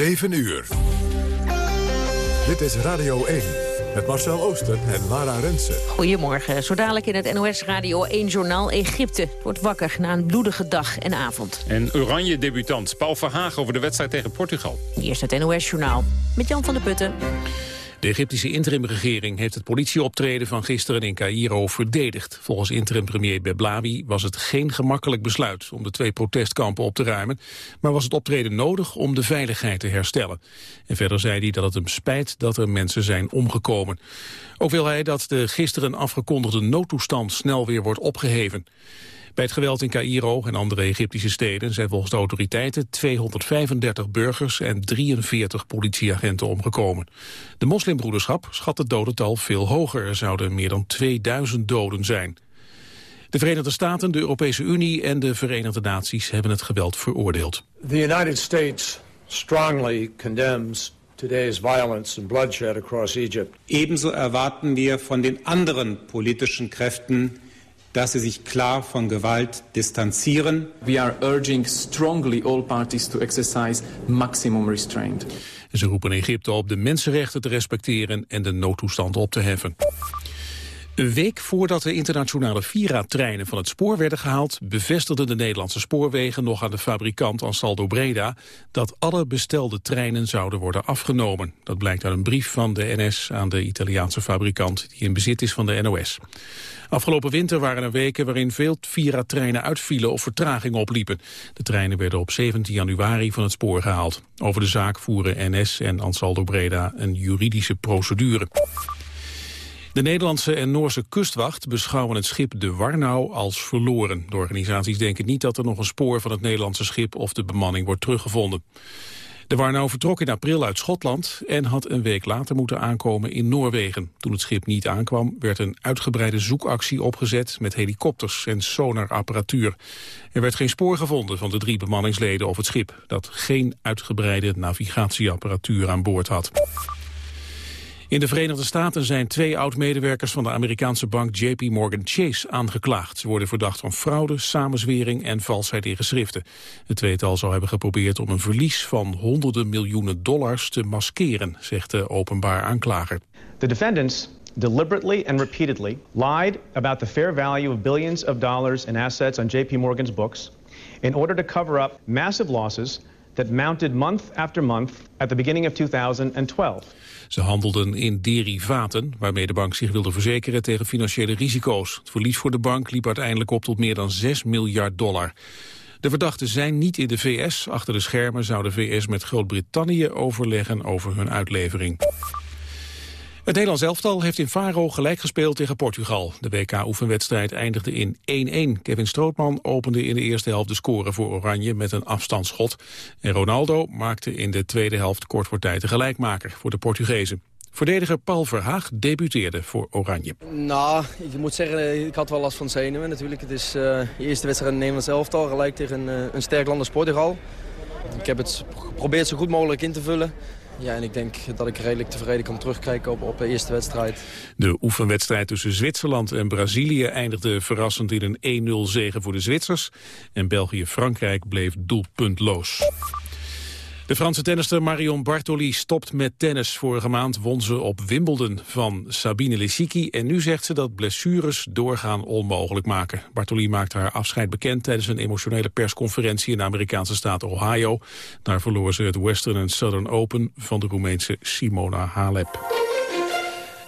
7 uur. Dit is Radio 1 met Marcel Ooster en Lara Rensen. Goedemorgen. Zo dadelijk in het NOS Radio 1-journaal Egypte. Wordt wakker na een bloedige dag en avond. En Oranje-debutant Paul Verhagen over de wedstrijd tegen Portugal. Eerst het NOS-journaal met Jan van der Putten. De Egyptische interimregering heeft het politieoptreden van gisteren in Cairo verdedigd. Volgens interim-premier was het geen gemakkelijk besluit om de twee protestkampen op te ruimen, maar was het optreden nodig om de veiligheid te herstellen. En verder zei hij dat het hem spijt dat er mensen zijn omgekomen. Ook wil hij dat de gisteren afgekondigde noodtoestand snel weer wordt opgeheven. Bij het geweld in Cairo en andere Egyptische steden zijn volgens de autoriteiten 235 burgers en 43 politieagenten omgekomen. De moslimbroederschap schat het dodental veel hoger. Er zouden meer dan 2000 doden zijn. De Verenigde Staten, de Europese Unie en de Verenigde Naties hebben het geweld veroordeeld. The United States strongly condemns today's violence and bloodshed across Egypt. Ebenso erwarten wir von den anderen politischen Kräften dass sie sich klar von Gewalt distanzieren. We are urging strongly all parties to exercise maximum restraint. Ze roepen Egypte op de mensenrechten te respecteren en de noodtoestand op te heffen. Een week voordat de internationale Vira-treinen van het spoor werden gehaald... bevestigden de Nederlandse spoorwegen nog aan de fabrikant Ansaldo Breda... dat alle bestelde treinen zouden worden afgenomen. Dat blijkt uit een brief van de NS aan de Italiaanse fabrikant... die in bezit is van de NOS. Afgelopen winter waren er weken waarin veel Vira-treinen uitvielen of vertraging opliepen. De treinen werden op 17 januari van het spoor gehaald. Over de zaak voeren NS en Ansaldo Breda een juridische procedure. De Nederlandse en Noorse kustwacht beschouwen het schip de Warnau als verloren. De organisaties denken niet dat er nog een spoor van het Nederlandse schip of de bemanning wordt teruggevonden. De Warnau vertrok in april uit Schotland en had een week later moeten aankomen in Noorwegen. Toen het schip niet aankwam werd een uitgebreide zoekactie opgezet met helikopters en sonarapparatuur. Er werd geen spoor gevonden van de drie bemanningsleden of het schip dat geen uitgebreide navigatieapparatuur aan boord had. In de Verenigde Staten zijn twee oud-medewerkers van de Amerikaanse bank JP Morgan Chase aangeklaagd. Ze worden verdacht van fraude, samenzwering en valsheid in geschriften. Het tweetal zou hebben geprobeerd om een verlies van honderden miljoenen dollars te maskeren, zegt de openbaar aanklager. The defendants deliberately and repeatedly lied about the fair value of billions of dollars in assets on JP Morgan's books in order to cover up massive losses that mounted month after month at the beginning of 2012. Ze handelden in derivaten, waarmee de bank zich wilde verzekeren tegen financiële risico's. Het verlies voor de bank liep uiteindelijk op tot meer dan 6 miljard dollar. De verdachten zijn niet in de VS. Achter de schermen zou de VS met Groot-Brittannië overleggen over hun uitlevering. Het Nederlands elftal heeft in Faro gelijk gespeeld tegen Portugal. De WK-oefenwedstrijd eindigde in 1-1. Kevin Strootman opende in de eerste helft de score voor Oranje met een afstandsschot. En Ronaldo maakte in de tweede helft kort voor tijd de gelijkmaker voor de Portugezen. Verdediger Paul Verhaag debuteerde voor Oranje. Nou, ik moet zeggen, ik had wel last van zenuwen natuurlijk. Het is de eerste wedstrijd in het Nederlands elftal, gelijk tegen uh, een sterk land als Portugal. Ik heb het geprobeerd zo goed mogelijk in te vullen. Ja, en ik denk dat ik redelijk tevreden kan terugkijken op, op de eerste wedstrijd. De oefenwedstrijd tussen Zwitserland en Brazilië eindigde verrassend in een 1-0 zege voor de Zwitsers. En België-Frankrijk bleef doelpuntloos. De Franse tennister Marion Bartoli stopt met tennis. Vorige maand won ze op Wimbledon van Sabine Lisicki... en nu zegt ze dat blessures doorgaan onmogelijk maken. Bartoli maakt haar afscheid bekend tijdens een emotionele persconferentie... in de Amerikaanse staat Ohio. Daar verloor ze het Western and Southern Open van de Roemeense Simona Halep.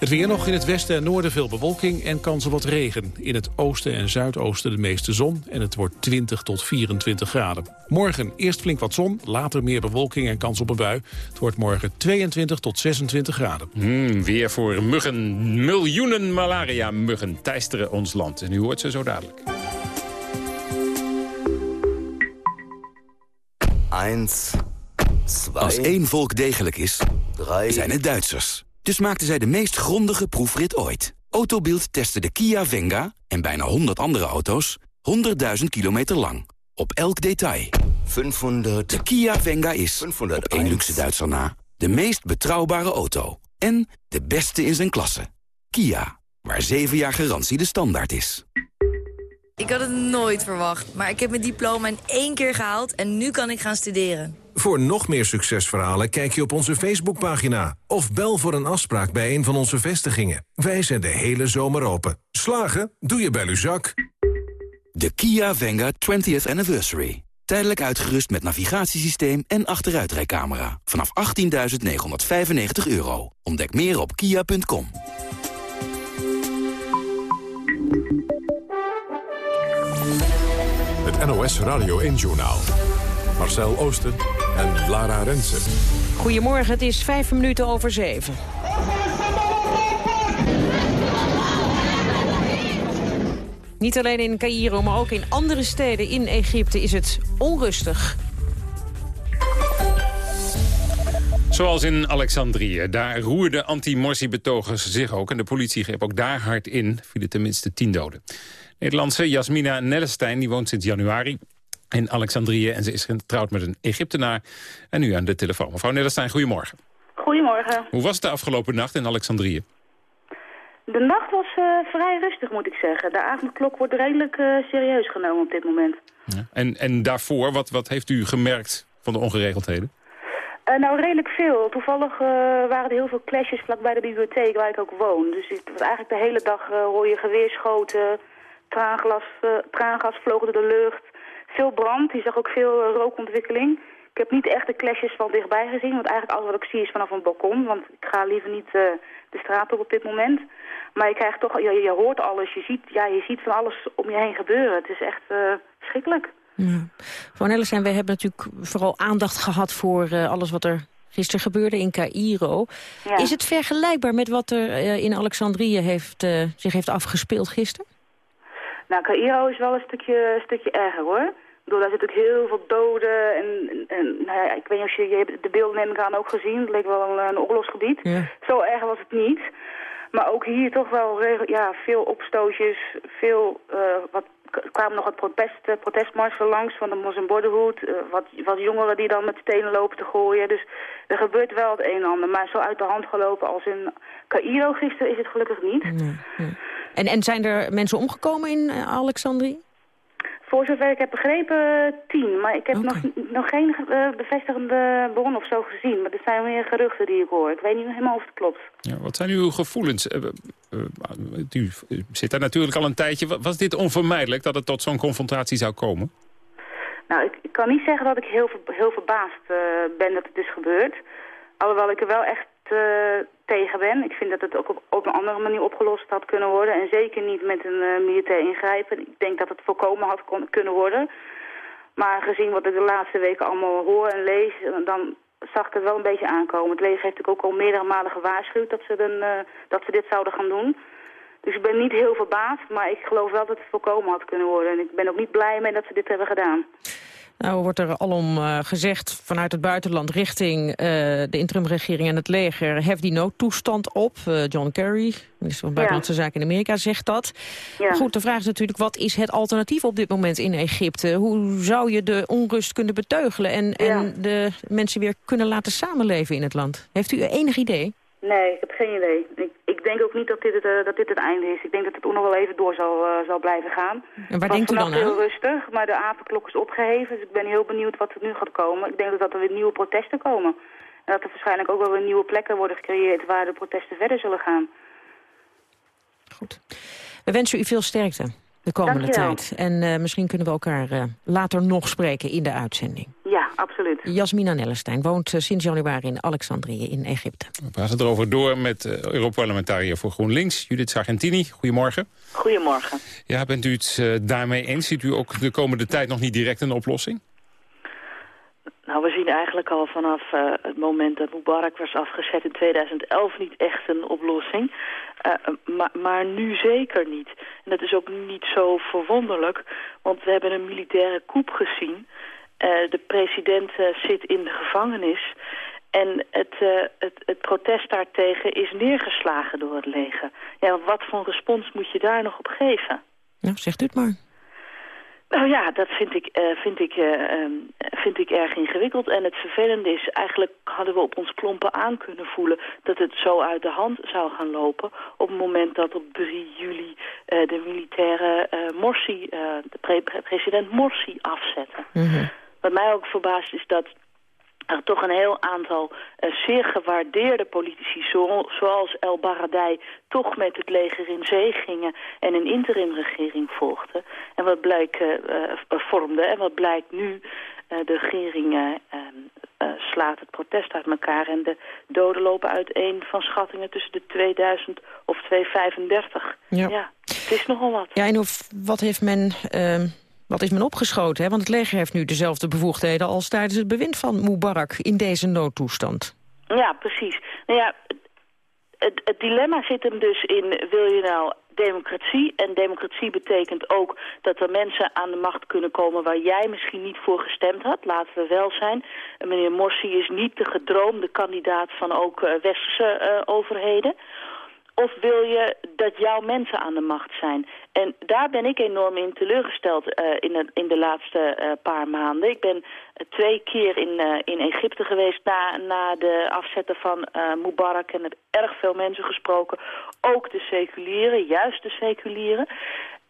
Het weer nog in het westen en noorden veel bewolking en kans op wat regen. In het oosten en zuidoosten de meeste zon en het wordt 20 tot 24 graden. Morgen eerst flink wat zon, later meer bewolking en kans op een bui. Het wordt morgen 22 tot 26 graden. Hmm, weer voor muggen. Miljoenen malaria-muggen teisteren ons land. En u hoort ze zo dadelijk. 1, 2... Als één volk degelijk is, zijn het Duitsers. Dus maakten zij de meest grondige proefrit ooit. Autobild testte de Kia Venga en bijna 100 andere auto's 100.000 kilometer lang. Op elk detail. 500. De Kia Venga is, 500 op één luxe Duitser na, de meest betrouwbare auto. En de beste in zijn klasse. Kia, waar 7 jaar garantie de standaard is. Ik had het nooit verwacht, maar ik heb mijn diploma in één keer gehaald en nu kan ik gaan studeren. Voor nog meer succesverhalen kijk je op onze Facebookpagina... of bel voor een afspraak bij een van onze vestigingen. Wij zijn de hele zomer open. Slagen? Doe je bij Luzak. De Kia Venga 20th Anniversary. Tijdelijk uitgerust met navigatiesysteem en achteruitrijcamera. Vanaf 18.995 euro. Ontdek meer op kia.com. Het NOS Radio 1-journaal. Marcel Oosten en Lara Rensen. Goedemorgen, het is vijf minuten over zeven. Niet alleen in Cairo, maar ook in andere steden in Egypte is het onrustig. Zoals in Alexandrië. Daar roerden anti-Morsi-betogers zich ook. En de politie greep ook daar hard in. Vielen tenminste tien doden. Nederlandse Jasmina Nellestein die woont sinds januari in Alexandrië. En ze is getrouwd met een Egyptenaar. En nu aan de telefoon. Mevrouw Nellestein, goedemorgen. Goedemorgen. Hoe was het de afgelopen nacht in Alexandrië? De nacht was uh, vrij rustig, moet ik zeggen. De avondklok wordt redelijk uh, serieus genomen op dit moment. Ja. En, en daarvoor, wat, wat heeft u gemerkt van de ongeregeldheden? Uh, nou, redelijk veel. Toevallig waren er heel veel clashes vlakbij de bibliotheek waar ik ook woon. Dus het was eigenlijk de hele dag hoor je geweerschoten, traanglas, traangas vlogen door de lucht. Veel brand, je zag ook veel rookontwikkeling. Ik heb niet echt de clashes van dichtbij gezien, want eigenlijk alles wat ik zie is vanaf een balkon. Want ik ga liever niet de straat op op dit moment. Maar je krijgt toch, je, je hoort alles, je ziet, ja, je ziet van alles om je heen gebeuren. Het is echt uh, verschrikkelijk. Ja. Van Ellison, wij hebben natuurlijk vooral aandacht gehad voor uh, alles wat er gisteren gebeurde in Cairo. Ja. Is het vergelijkbaar met wat er in Alexandrië heeft, zich heeft afgespeeld gisteren? Nou, Cairo is wel een stukje, een stukje erger hoor. Ik bedoel, daar zit ook heel veel doden. En, en nou ja, ik weet niet of je, je hebt de beelden neem ik aan ook gezien. Het leek wel een, een oorlogsgebied. Ja. Zo erg was het niet. Maar ook hier toch wel ja, veel opstootjes, veel, uh, wat, kwamen nog wat protest, protestmarsen langs van de Muslim Brotherhood. Uh, wat, wat jongeren die dan met stenen lopen te gooien. Dus er gebeurt wel het een en ander. Maar zo uit de hand gelopen als in Cairo gisteren is het gelukkig niet. Nee, nee. En, en zijn er mensen omgekomen in uh, Alexandrië? Voor zover ik heb begrepen, tien. Maar ik heb okay. nog, nog geen uh, bevestigende bron of zo gezien. Maar er zijn meer geruchten die ik hoor. Ik weet niet helemaal of het klopt. Ja, wat zijn uw gevoelens? Uh, uh, u zit daar natuurlijk al een tijdje. Was dit onvermijdelijk dat het tot zo'n confrontatie zou komen? Nou, ik, ik, kan niet zeggen dat ik heel, heel verbaasd ben dat het is gebeurd. Alhoewel ik er wel echt tegen ben. Ik vind dat het ook op, een andere manier opgelost had kunnen worden. En zeker niet met een uh, militair ingrijpen. Ik denk dat het voorkomen had kon, kunnen worden. Maar gezien wat ik de laatste weken allemaal hoor en lees... dan zag ik het wel een beetje aankomen. Het leger heeft natuurlijk ook al meerdere malen gewaarschuwd dat ze, dan, uh, dat ze dit zouden gaan doen. Dus ik ben niet heel verbaasd, maar ik geloof wel dat het voorkomen had kunnen worden. En ik ben ook niet blij mee dat ze dit hebben gedaan. Nou wordt er alom uh, gezegd vanuit het buitenland richting uh, de interimregering en het leger... hef die noodtoestand op. Uh, John Kerry, minister van Buitenlandse ja. Zaken in Amerika, zegt dat. Ja. Goed, de vraag is natuurlijk, wat is het alternatief op dit moment in Egypte? Hoe zou je de onrust kunnen beteugelen en, ja. en de mensen weer kunnen laten samenleven in het land? Heeft u enig idee? Nee, ik heb geen idee. Ik, denk ook niet dat dit, het, uh, dat dit het einde is. Ik denk dat het ook nog wel even door zal, uh, zal blijven gaan. En waar denkt u dan aan? heel rustig, maar de apenklok is opgeheven. Dus ik ben heel benieuwd wat er nu gaat komen. Ik denk dat er weer nieuwe protesten komen. En dat er waarschijnlijk ook wel weer nieuwe plekken worden gecreëerd... waar de protesten verder zullen gaan. Goed. We wensen u veel sterkte de komende tijd. En uh, misschien kunnen we elkaar uh, later nog spreken in de uitzending. Ja, absoluut. Jasmina Nellestein woont uh, sinds januari in Alexandrië in Egypte. We praten erover door met Europarlementariër voor GroenLinks, Judith Sargentini. Goedemorgen. Goedemorgen. Ja, bent u het daarmee eens? Ziet u ook de komende tijd nog niet direct een oplossing? Nou, we zien eigenlijk al vanaf uh, het moment dat Mubarak was afgezet in 2011 niet echt een oplossing. Uh, maar, maar nu zeker niet. En dat is ook niet zo verwonderlijk, want we hebben een militaire coup gezien. Uh, de president zit in de gevangenis. En het, het, het protest daartegen is neergeslagen door het leger. Ja, wat voor respons moet je daar nog op geven? Nou, zegt u het maar. Nou ja, dat vind ik, uh, vind, ik, uh, um, vind ik erg ingewikkeld. En het vervelende is, eigenlijk hadden we op ons klompen aan kunnen voelen... dat het zo uit de hand zou gaan lopen... op het moment dat op 3 juli de militaire Morsi, de pre president Morsi afzetten. Mm -hmm. Wat mij ook verbaast is dat er toch een heel aantal uh, zeer gewaardeerde politici, zo, zoals El Baradei, toch met het leger in zee gingen en een interimregering volgden. En wat blijkt, uh, vormde en wat blijkt nu, de regering ehm, slaat het protest uit elkaar en de doden lopen uiteen van schattingen tussen de 2000 of 235. Ja. ja, het is nogal wat. Ja, en of, wat heeft men ehm, wat is men opgeschoten? Hè? Want het leger heeft nu dezelfde bevoegdheden als tijdens het bewind van Mubarak in deze noodtoestand. Ja, precies. Nou ja, het, het dilemma zit hem dus in, wil je nou democratie. En democratie betekent ook dat er mensen aan de macht kunnen komen waar jij misschien niet voor gestemd had. Laten we wel zijn. Meneer Morsi is niet de gedroomde kandidaat van ook uh, westerse uh, overheden. Of wil je dat jouw mensen aan de macht zijn? En daar ben ik enorm in teleurgesteld uh, in, de, in de laatste uh, paar maanden. Ik ben uh, twee keer in, in Egypte geweest na, na de afzetten van Mubarak... en heb erg veel mensen gesproken, ook de seculieren, juist de seculieren.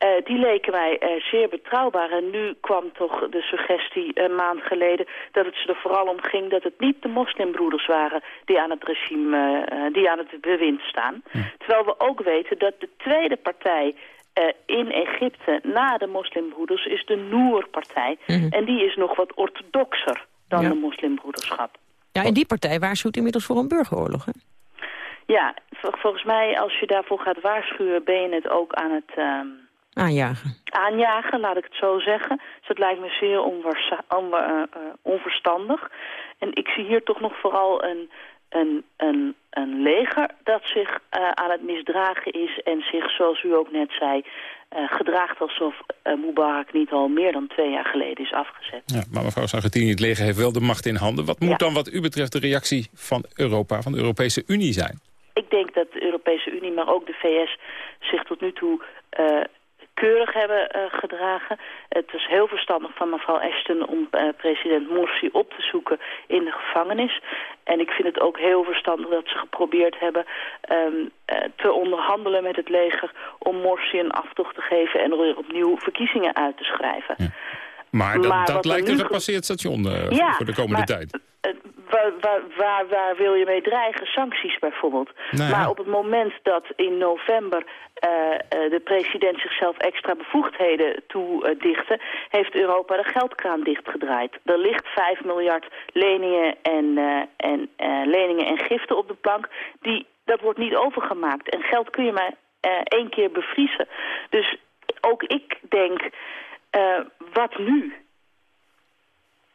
Uh, die leken mij uh, zeer betrouwbaar. En nu kwam toch de suggestie een maand geleden dat het ze er vooral om ging dat het niet de moslimbroeders waren die aan het regime, uh, die aan het bewind staan. Hm. Terwijl we ook weten dat de tweede partij in Egypte na de moslimbroeders is de Noer-partij. Hm. En die is nog wat orthodoxer dan de moslimbroederschap. Ja, en die partij waarschuwt inmiddels voor een burgeroorlog, hè? Ja, volgens mij als je daarvoor gaat waarschuwen ben je het ook aan het... Aanjagen. Aanjagen, laat ik het zo zeggen. Dus dat lijkt me zeer on uh, onverstandig. En ik zie hier toch nog vooral een, een, een, een leger dat zich uh, aan het misdragen is... en zich, zoals u ook net zei, uh, gedraagt alsof uh, Mubarak niet al meer dan twee jaar geleden is afgezet. Ja, maar mevrouw Sargentini, het leger heeft wel de macht in handen. Wat moet ja. dan wat u betreft de reactie van Europa, van de Europese Unie zijn? Ik denk dat de Europese Unie, maar ook de VS zich tot nu toe uh, keurig hebben uh, gedragen. Het is heel verstandig van mevrouw Ashton om uh, president Morsi op te zoeken in de gevangenis. En ik vind het ook heel verstandig dat ze geprobeerd hebben um, uh, te onderhandelen met het leger... om Morsi een aftocht te geven en er opnieuw verkiezingen uit te schrijven. Maar dat, maar dat lijkt een gepasseerd station ja, voor de komende maar, tijd. Waar, waar, waar, waar, wil je mee dreigen? Sancties bijvoorbeeld. Nou ja. Maar op het moment dat in november uh, uh, de president zichzelf extra bevoegdheden toedichtte... Uh, heeft Europa de geldkraan dichtgedraaid. Er ligt 5 miljard leningen en, en, leningen en giften op de plank. Die, dat wordt niet overgemaakt. En geld kun je maar één keer bevriezen. Dus ook ik denk, wat nu?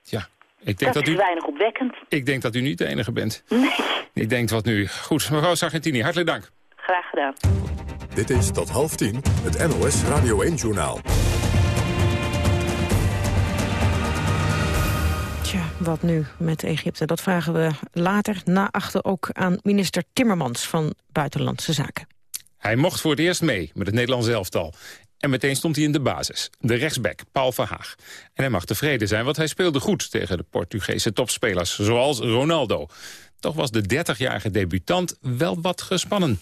Ja. Ik denk dat, dat is u, weinig opwekkend. Ik denk dat u niet de enige bent. Nee. Ik denk wat nu. Goed, mevrouw Sargentini, hartelijk dank. Graag gedaan. Dit is tot half tien het NOS Radio 1-journaal. Tja, wat nu met Egypte? Dat vragen we later na achter ook aan minister Timmermans van Buitenlandse Zaken. Hij mocht voor het eerst mee met het Nederlands elftal. En meteen stond hij in de basis. De rechtsback, Paul Verhaag. En hij mag tevreden zijn, want hij speelde goed tegen de Portugese topspelers, zoals Ronaldo. Toch was de 30-jarige debutant wel wat gespannen.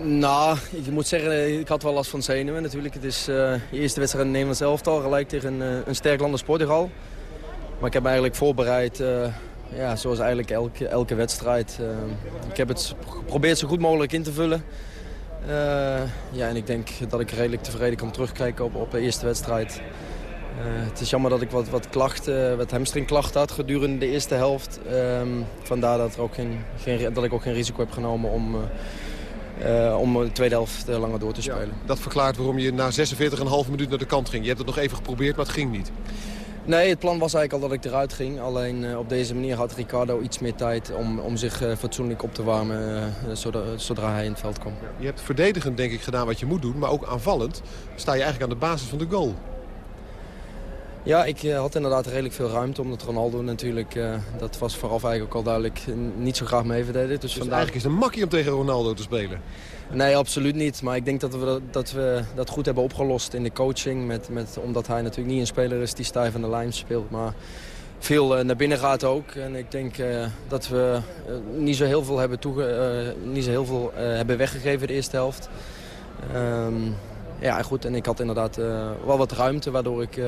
Nou, ik moet zeggen, ik had wel last van zenuwen natuurlijk. Het is uh, de eerste wedstrijd in Nederlands elftal, gelijk tegen uh, een sterk land als Portugal. Maar ik heb me eigenlijk voorbereid, uh, ja, zoals eigenlijk elke, elke wedstrijd. ik heb het geprobeerd zo goed mogelijk in te vullen. Uh, ja, en ik denk dat ik redelijk tevreden kan terugkijken op, op de eerste wedstrijd. Uh, het is jammer dat ik wat, wat klachten, wat hamstringklachten had gedurende de eerste helft. Um, vandaar dat, er ook geen, geen, dat ik ook geen risico heb genomen om, uh, om de tweede helft langer door te spelen. Ja, dat verklaart waarom je na 46,5 minuut naar de kant ging. Je hebt het nog even geprobeerd, maar het ging niet. Nee, het plan was eigenlijk al dat ik eruit ging. Alleen uh, op deze manier had Ricardo iets meer tijd om, om zich uh, fatsoenlijk op te warmen uh, zodra, zodra, hij in het veld kwam. Je hebt verdedigend denk ik gedaan wat je moet doen, maar ook aanvallend sta je eigenlijk aan de basis van de goal. Ja, ik had inderdaad redelijk veel ruimte, omdat Ronaldo natuurlijk, dat was vooraf eigenlijk ook al duidelijk, niet zo graag mee verdedigde. Dus, dus vandaag... eigenlijk is het een makkie om tegen Ronaldo te spelen. Nee, absoluut niet. Maar ik denk dat we dat, we dat goed hebben opgelost in de coaching. Met, met, omdat hij natuurlijk niet een speler is die stijf aan de lijn speelt. Maar veel uh, naar binnen gaat ook. En ik denk uh, dat we uh, niet zo heel veel hebben, toege niet zo heel veel, hebben weggegeven de eerste helft. Um, ja, goed. En ik had inderdaad wel wat ruimte, waardoor ik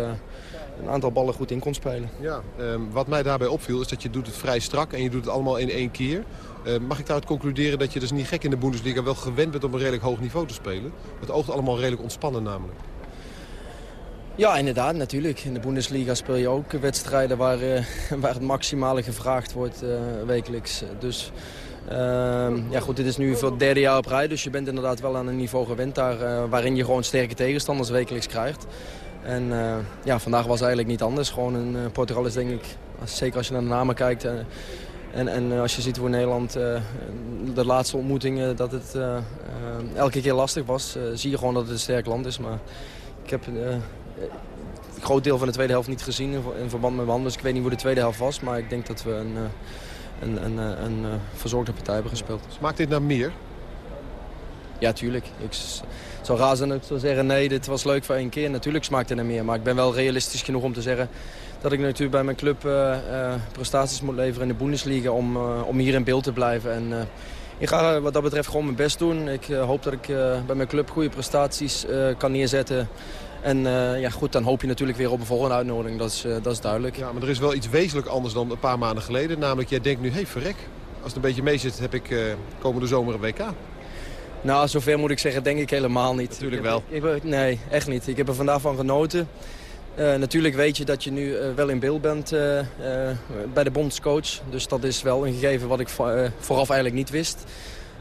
een aantal ballen goed in kon spelen. Ja, ehm, wat mij daarbij opviel is dat je doet het vrij strak en je doet het allemaal in één keer. Uh, mag ik daaruit concluderen dat je dus niet gek in de Bundesliga wel gewend bent om een redelijk hoog niveau te spelen? Het oogt allemaal redelijk ontspannen namelijk. Ja, inderdaad, natuurlijk. In de Bundesliga speel je ook wedstrijden waar, uh, waar het maximale gevraagd wordt uh, wekelijks. Dus ehm, ja, goed, dit is nu voor het derde jaar op rij, dus je bent inderdaad wel aan een niveau gewend daar waarin je gewoon sterke tegenstanders wekelijks krijgt. En ja, vandaag was eigenlijk niet anders. Gewoon in Portugal is denk ik, zeker als je naar de namen kijkt... En, en als je ziet hoe Nederland de laatste ontmoetingen dat het elke keer lastig was, zie je gewoon dat het een sterk land is. Maar ik heb een groot deel van de tweede helft niet gezien in verband met Wan. Dus ik weet niet hoe de tweede helft was. Maar ik denk dat we een, een, een, een, een verzorgde partij hebben gespeeld. Smaakt dit naar meer? Ja, tuurlijk. Ik zou raar zijn zeggen, nee, dit was leuk voor één keer. Natuurlijk smaakt het naar meer. Maar ik ben wel realistisch genoeg om te zeggen dat ik natuurlijk bij mijn club uh, uh, prestaties moet leveren in de Bundesliga om, uh, om hier in beeld te blijven. En, ik ga wat dat betreft gewoon mijn best doen. Ik hoop dat ik bij mijn club goede prestaties kan neerzetten. En ja, goed, dan hoop je natuurlijk weer op een volgende uitnodiging. Dat is, dat is duidelijk. Ja, maar er is wel iets wezenlijk anders dan een paar maanden geleden. Namelijk, jij denkt nu, hé, hey, verrek. Als het een beetje mee zit, heb ik komende zomer een WK. Nou, zover moet ik zeggen, denk ik helemaal niet. Natuurlijk wel. Ik, nee, echt niet. Ik heb er vandaag van genoten. natuurlijk weet je dat je nu wel in beeld bent bij de bondscoach. Dus dat is wel een gegeven wat ik vooraf eigenlijk niet wist.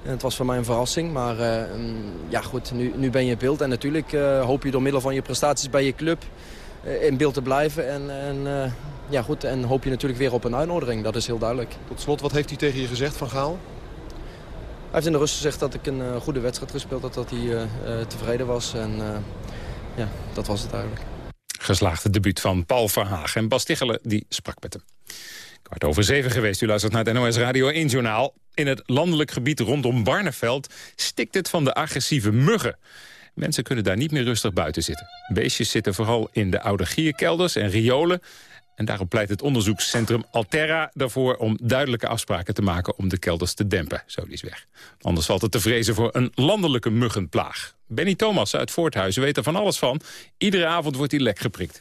Het was voor mij een verrassing, maar uh, ja goed, nu, nu ben je in beeld. En natuurlijk hoop je door middel van je prestaties bij je club in beeld te blijven. En, en, ja, goed, en hoop je natuurlijk weer op een uitnodiging, dat is heel duidelijk. Tot slot, wat heeft hij tegen je gezegd van Gaal? Hij heeft in de rust gezegd dat ik een goede wedstrijd gespeeld had, dat hij tevreden was. En ja, dat was het eigenlijk. Geslaagde debuut van Paul Verhaag. En Bas Tichelen, die sprak met hem. Kwart over zeven geweest, u luistert naar het NOS Radio 1 Journaal. In het landelijk gebied rondom Barneveld stikt het van de agressieve muggen. Mensen kunnen daar niet meer rustig buiten zitten. Beestjes zitten vooral in de oude gierkelders en riolen. En daarom pleit het onderzoekscentrum Alterra ervoor om duidelijke afspraken te maken om de kelders te dempen. Zo, die is weg. Anders valt het te vrezen voor een landelijke muggenplaag. Benny Thomas uit Voorthuizen weet er van alles van. Iedere avond wordt hij lek geprikt.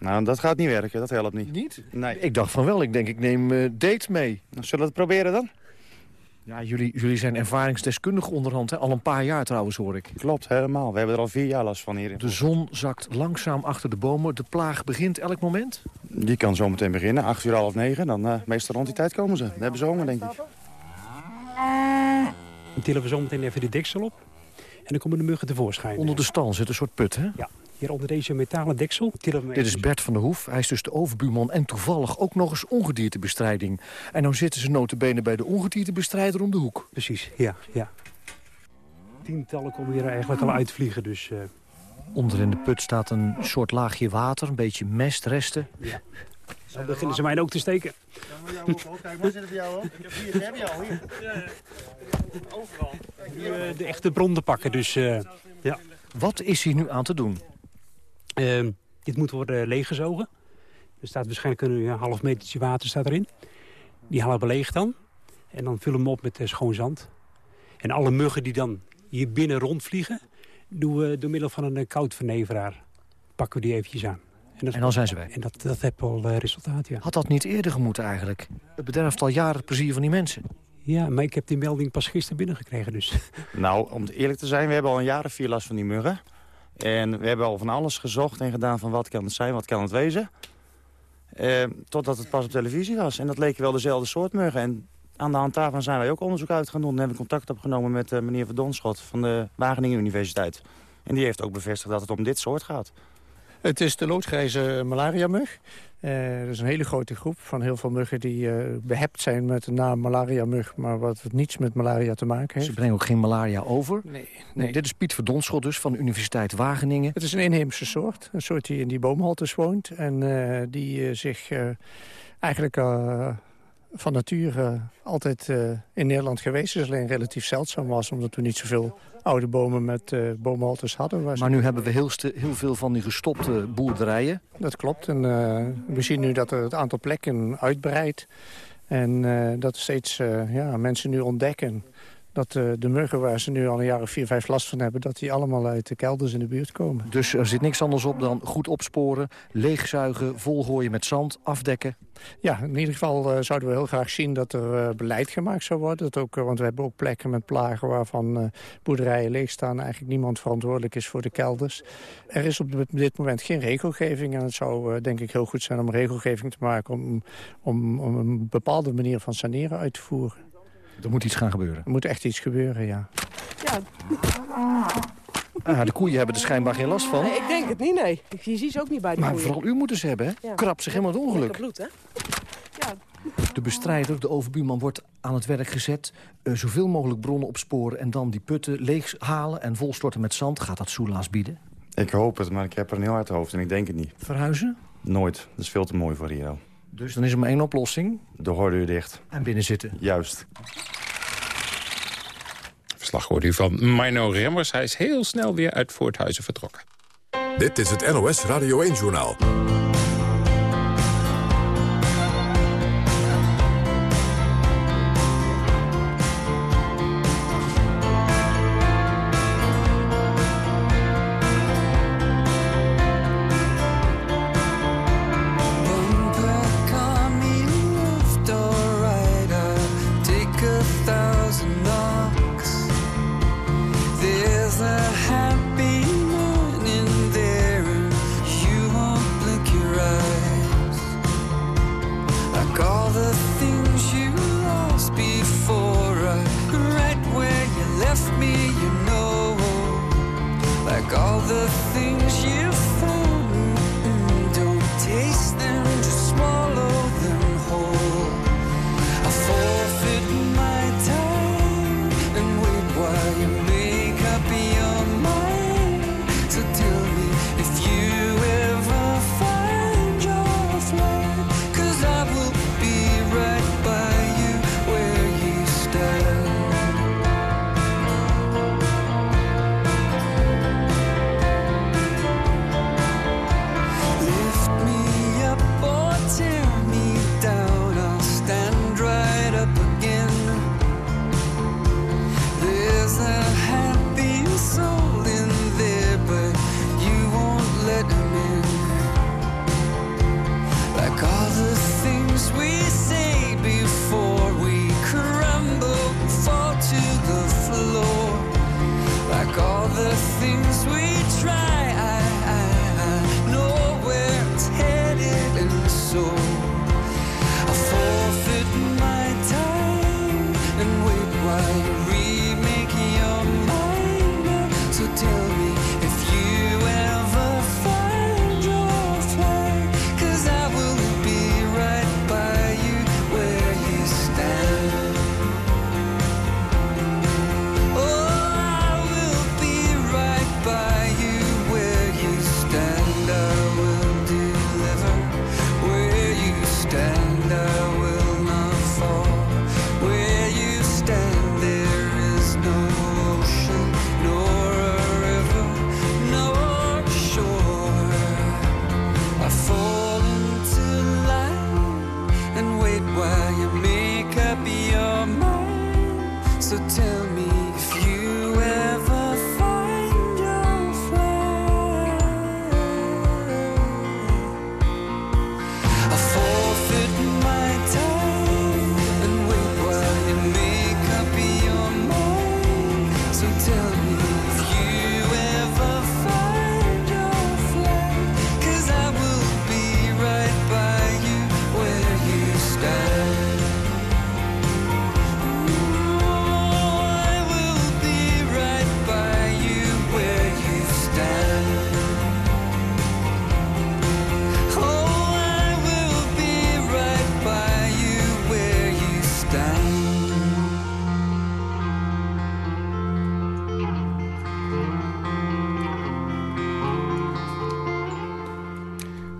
Nou, dat gaat niet werken. Dat helpt niet. Niet? Nee. Ik dacht van wel. Ik denk, ik neem uh, date mee. Nou, zullen we het proberen dan? Ja, jullie, jullie zijn ervaringsdeskundig onderhand. Hè? Al een paar jaar trouwens, hoor ik. Klopt, helemaal. We hebben er al vier jaar last van hier. In de zon zakt langzaam achter de bomen. De plaag begint elk moment? Die kan zometeen beginnen. Acht uur, half negen. Dan uh, meestal rond die tijd komen ze. We hebben zomer, denk ik. Dan tillen we zometeen even de deksel op. En dan komen de muggen tevoorschijn. Onder de stal zit een soort put, hè? Ja. Hier onder deze metalen deksel. Dit is Bert van der Hoef. Hij is dus de overbuurman en toevallig ook nog eens ongediertebestrijding. En nou zitten ze notabene bij de ongediertebestrijder om de hoek. Precies, ja. ja. Tientallen komen hier eigenlijk al uitvliegen, dus... Uh... Onder in de put staat een soort laagje water, een beetje mestresten. Ja. Dan beginnen ze mij ook te steken. Ja, maar jou ook. Kijk, waar zit het jou ook? Ik heb heb je al hier. Ja, ja. Overal. Nu, uh, de echte bron te pakken, dus uh, ja. Wat is hier nu aan te doen? Uh, dit moet worden leeggezogen. Er staat waarschijnlijk een, een half metertje water staat erin. Die halen we leeg dan. En dan vullen we hem op met uh, schoon zand. En alle muggen die dan hier binnen rondvliegen... doen we door middel van een uh, koudverneveraar. Pakken we die eventjes aan. En, dat, en, dan zijn ze weg. En dat, dat heeft al resultaat, ja. Had dat niet eerder gemoeten eigenlijk? Het bederft al jaren het plezier van die mensen. Ja, maar ik heb die melding pas gisteren binnengekregen dus. Nou, om eerlijk te zijn, we hebben al een jaar of vier last van die muggen. En we hebben al van alles gezocht en gedaan van wat kan het zijn, wat kan het wezen. Eh, totdat het pas op televisie was. En dat leken wel dezelfde soort muggen. En aan de hand daarvan zijn wij ook onderzoek uit. En hebben contact opgenomen met uh, meneer Verdonschot van de Wageningen Universiteit. En die heeft ook bevestigd dat het om dit soort gaat. Het is de loodgrijze malaria-mug. Uh, er is een hele grote groep van heel veel muggen die uh, behept zijn met de naam malaria-mug... maar wat niets met malaria te maken heeft. Ze brengen ook geen malaria over? Nee. nee. nee dit is Piet Verdonschot dus van de Universiteit Wageningen. Het is een inheemse soort. Een soort die in die boomhaltes woont en uh, die zich eigenlijk van nature altijd in Nederland geweest is. Alleen relatief zeldzaam was, omdat we niet zoveel oude bomen met uh, boomhalters hadden. Maar nu hebben we heel, heel, veel van die gestopte boerderijen. Dat klopt. En uh, we zien nu dat het aantal plekken uitbreidt. En uh, dat steeds ja, mensen nu ontdekken dat uh, de muggen waar ze nu al een jaar of vier, vijf last van hebben... dat die allemaal uit de kelders in de buurt komen. Dus er zit niks anders op dan goed opsporen, leegzuigen, volgooien met zand, afdekken? Ja, in ieder geval uh, zouden we heel graag zien dat er uh, beleid gemaakt zou worden. Dat ook, want we hebben ook plekken met plagen waarvan boerderijen leegstaan... en eigenlijk niemand verantwoordelijk is voor de kelders. Er is op dit moment geen regelgeving en het zou denk ik heel goed zijn om regelgeving te maken... om, om, om een bepaalde manier van saneren uit te voeren. Er moet iets gaan gebeuren? Er moet echt iets gebeuren, ja. Ja. Ah, de koeien hebben er schijnbaar geen last van. Nee, ik denk het niet, nee. Je ziet ze ook niet bij de maar koeien. Maar vooral u moeten ze hebben, hè? Ja. Krap zich helemaal het ongeluk. bloed, hè? Ja. De bestrijder, de overbuurman, wordt aan het werk gezet. Uh, zoveel mogelijk bronnen opsporen en dan die putten leeg halen... en volstorten met zand. Gaat dat soelaas bieden? Ik hoop het, maar ik heb er een heel hard hoofd en ik denk het niet. Verhuizen? Nooit. Dat is veel te mooi voor hier. Dus dan is er maar één oplossing? De hoordeur dicht. En binnen zitten? Juist. Verslag hoort u van Mino Remmers. Hij is heel snel weer uit Voorthuizen vertrokken. Dit is het NOS Radio 1-journaal.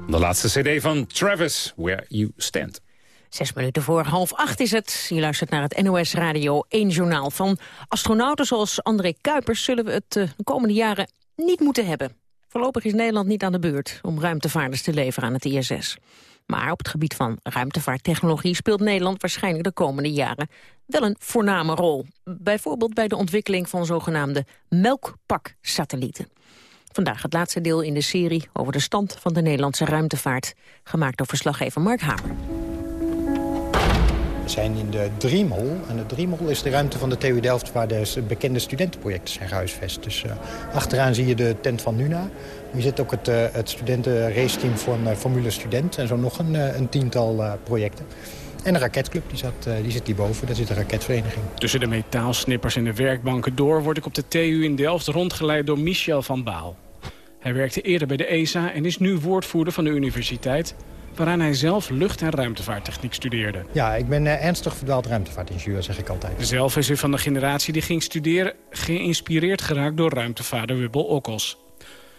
De laatste cd van Travis, Where You Stand. Zes minuten voor half acht is het. Je luistert naar het NOS Radio 1 journaal. Van astronauten zoals André Kuipers zullen we het eh, de komende jaren niet moeten hebben. Voorlopig is Nederland niet aan de beurt om ruimtevaarders te leveren aan het ISS. Maar op het gebied van ruimtevaarttechnologie speelt Nederland waarschijnlijk de komende jaren wel een voorname rol. Bijvoorbeeld bij de ontwikkeling van zogenaamde melkpaksatellieten. Vandaag het laatste deel in de serie over de stand van de Nederlandse ruimtevaart. Gemaakt door verslaggever Mark Hamer. We zijn in de Dreamhall. En de Dreamhall is de ruimte van de TU Delft... waar de bekende studentenprojecten zijn gehuisvest. Dus uh, achteraan zie je de tent van Nuna. Hier zit ook het, uh, het studentenraceteam van uh, Formule Student... en zo nog een, een tiental projecten. En een raketclub, die, zat, die zit hierboven. Daar zit een raketvereniging. Tussen de metaalsnippers en de werkbanken door... word ik op de TU in Delft rondgeleid door Michel van Baal. Hij werkte eerder bij de ESA en is nu woordvoerder van de universiteit waaraan hij zelf lucht- en ruimtevaarttechniek studeerde. Ja, ik ben uh, ernstig verdwaald ruimtevaartingenieur, zeg ik altijd. Zelf is hij van de generatie die ging studeren... geïnspireerd geraakt door ruimtevaarder Wubbel Okkels.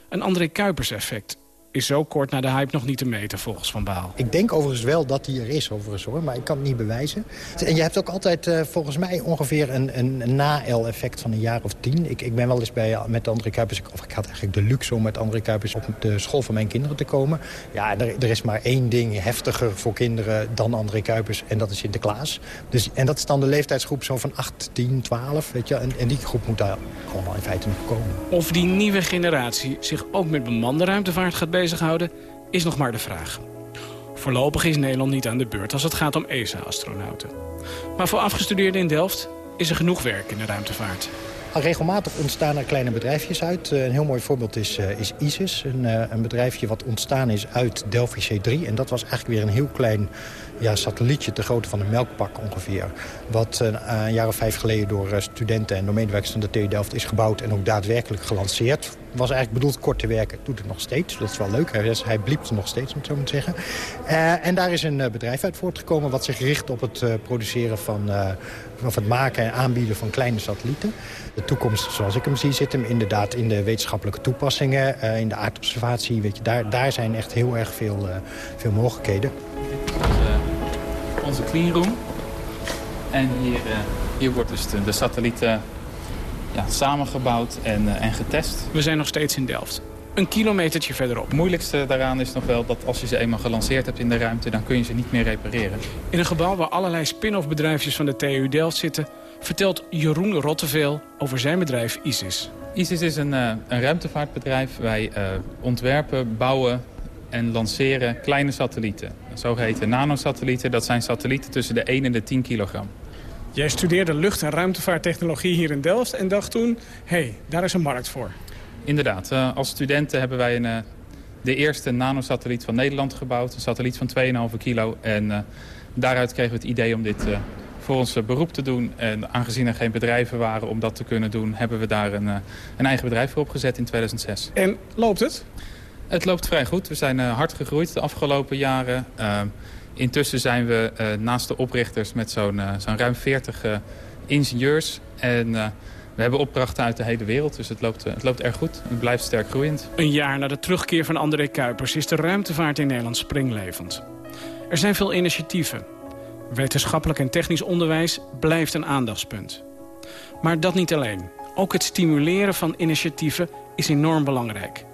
Een André Kuipers-effect is zo kort na de hype nog niet te meten volgens Van Baal. Ik denk overigens wel dat die er is, overigens hoor, maar ik kan het niet bewijzen. En je hebt ook altijd uh, volgens mij ongeveer een, een, na-L-effect van een jaar of tien. Ik, ik ben wel eens bij, met André Kuipers, of ik had eigenlijk de luxe om met André Kuipers op de school van mijn kinderen te komen. Ja, er, er is maar één ding heftiger voor kinderen dan André Kuipers en dat is Sinterklaas. Dus, en dat is dan de leeftijdsgroep zo van 8, 10, 12, weet je. En, en die groep moet daar gewoon in feite nog komen. Of die nieuwe generatie zich ook met bemande ruimtevaart gaat bezighouden, is nog maar de vraag. Voorlopig is Nederland niet aan de beurt als het gaat om ESA-astronauten. Maar voor afgestudeerden in Delft is er genoeg werk in de ruimtevaart. Regelmatig ontstaan er kleine bedrijfjes uit. Eh, een heel mooi voorbeeld is, uh, is ISIS. Een, uh, een, bedrijfje wat ontstaan is uit Delphi C3. En dat was eigenlijk weer een heel klein ja, satellietje te grootte van een melkpak ongeveer. Wat een, een jaar of vijf geleden door studenten en door medewerkers van de TU Delft is gebouwd... en ook daadwerkelijk gelanceerd. Was eigenlijk bedoeld kort te werken. Doet het nog steeds. Dat is wel leuk. Hij, hij bliept nog steeds, om het zo maar te zeggen. en daar is een bedrijf uit voortgekomen... wat zich richt op het produceren van... of het maken en aanbieden van kleine satellieten. De toekomst, zoals ik hem zie, zit hem inderdaad in de wetenschappelijke toepassingen. In de aardobservatie, weet je, daar, daar zijn echt heel erg veel, veel mogelijkheden. Onze, cleanroom. En hier, uh, hier wordt dus de, de satelliet ja, samengebouwd en, en getest. We zijn nog steeds in Delft een kilometertje verderop. Het moeilijkste daaraan is nog wel dat als je ze eenmaal gelanceerd hebt in de ruimte... dan kun je ze niet meer repareren. In een gebouw waar allerlei spin-off bedrijfjes van de TU Delft zitten... vertelt Jeroen Rotteveel over zijn bedrijf ISIS. ISIS is een, uh, een ruimtevaartbedrijf. Wij uh, ontwerpen, bouwen en lanceren kleine satellieten. Zogeheten nanosatellieten. Dat zijn satellieten tussen de 1 en de 10 kilogram. Jij studeerde lucht- en ruimtevaarttechnologie hier in Delft... en dacht toen, hé, hey, daar is een markt voor. Inderdaad. Uh, als studenten hebben wij een, uh, de eerste nanosatelliet van Nederland gebouwd. Een satelliet van 2,5 kilo. En uh, daaruit kregen we het idee om dit voor ons beroep te doen. En aangezien er geen bedrijven waren om dat te kunnen doen... hebben we daar een, een eigen bedrijf voor opgezet in 2006. En loopt het? Het loopt vrij goed. We zijn hard gegroeid de afgelopen jaren. intussen zijn we naast de oprichters met zo'n zo'n ruim 40 ingenieurs... En we hebben opdrachten uit de hele wereld, dus het loopt, het loopt erg goed. Het blijft sterk groeiend. Een jaar na de terugkeer van André Kuipers is de ruimtevaart in Nederland springlevend. Er zijn veel initiatieven. Wetenschappelijk en technisch onderwijs blijft een aandachtspunt. Maar dat niet alleen. Ook het stimuleren van initiatieven is enorm belangrijk.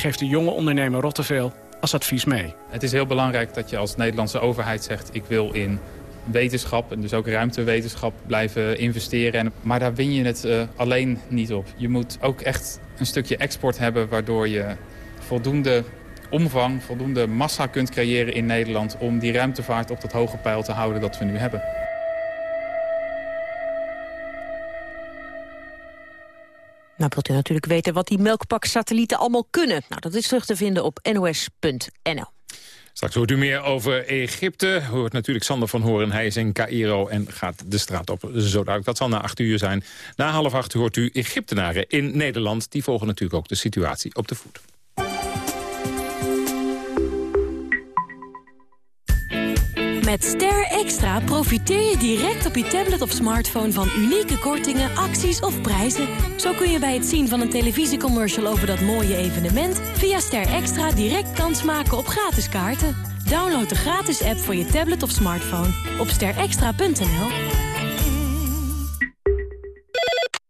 Geeft de jonge ondernemer Rotteveel als advies mee. Het is heel belangrijk dat je als Nederlandse overheid zegt... ik wil in wetenschap en dus ook ruimtewetenschap blijven investeren. Maar daar win je het uh, alleen niet op. Je moet ook echt een stukje export hebben waardoor je voldoende omvang, voldoende massa kunt creëren in Nederland... om die ruimtevaart op dat hoge pijl te houden dat we nu hebben. Nou wilt u natuurlijk weten wat die melkpak-satellieten allemaal kunnen. Nou, dat is terug te vinden op nos.nl. Straks hoort u meer over Egypte. Hoort natuurlijk Sander van Horen. Hij is in Cairo en gaat de straat op. Zo duidelijk. Dat zal na acht uur zijn. Na half acht hoort u Egyptenaren in Nederland. Die volgen natuurlijk ook de situatie op de voet. Met Ster Extra profiteer je direct op je tablet of smartphone van unieke kortingen, acties of prijzen. Zo kun je bij het zien van een televisiecommercial over dat mooie evenement... via Ster Extra direct kans maken op gratis kaarten. Download de gratis app voor je tablet of smartphone op sterextra.nl.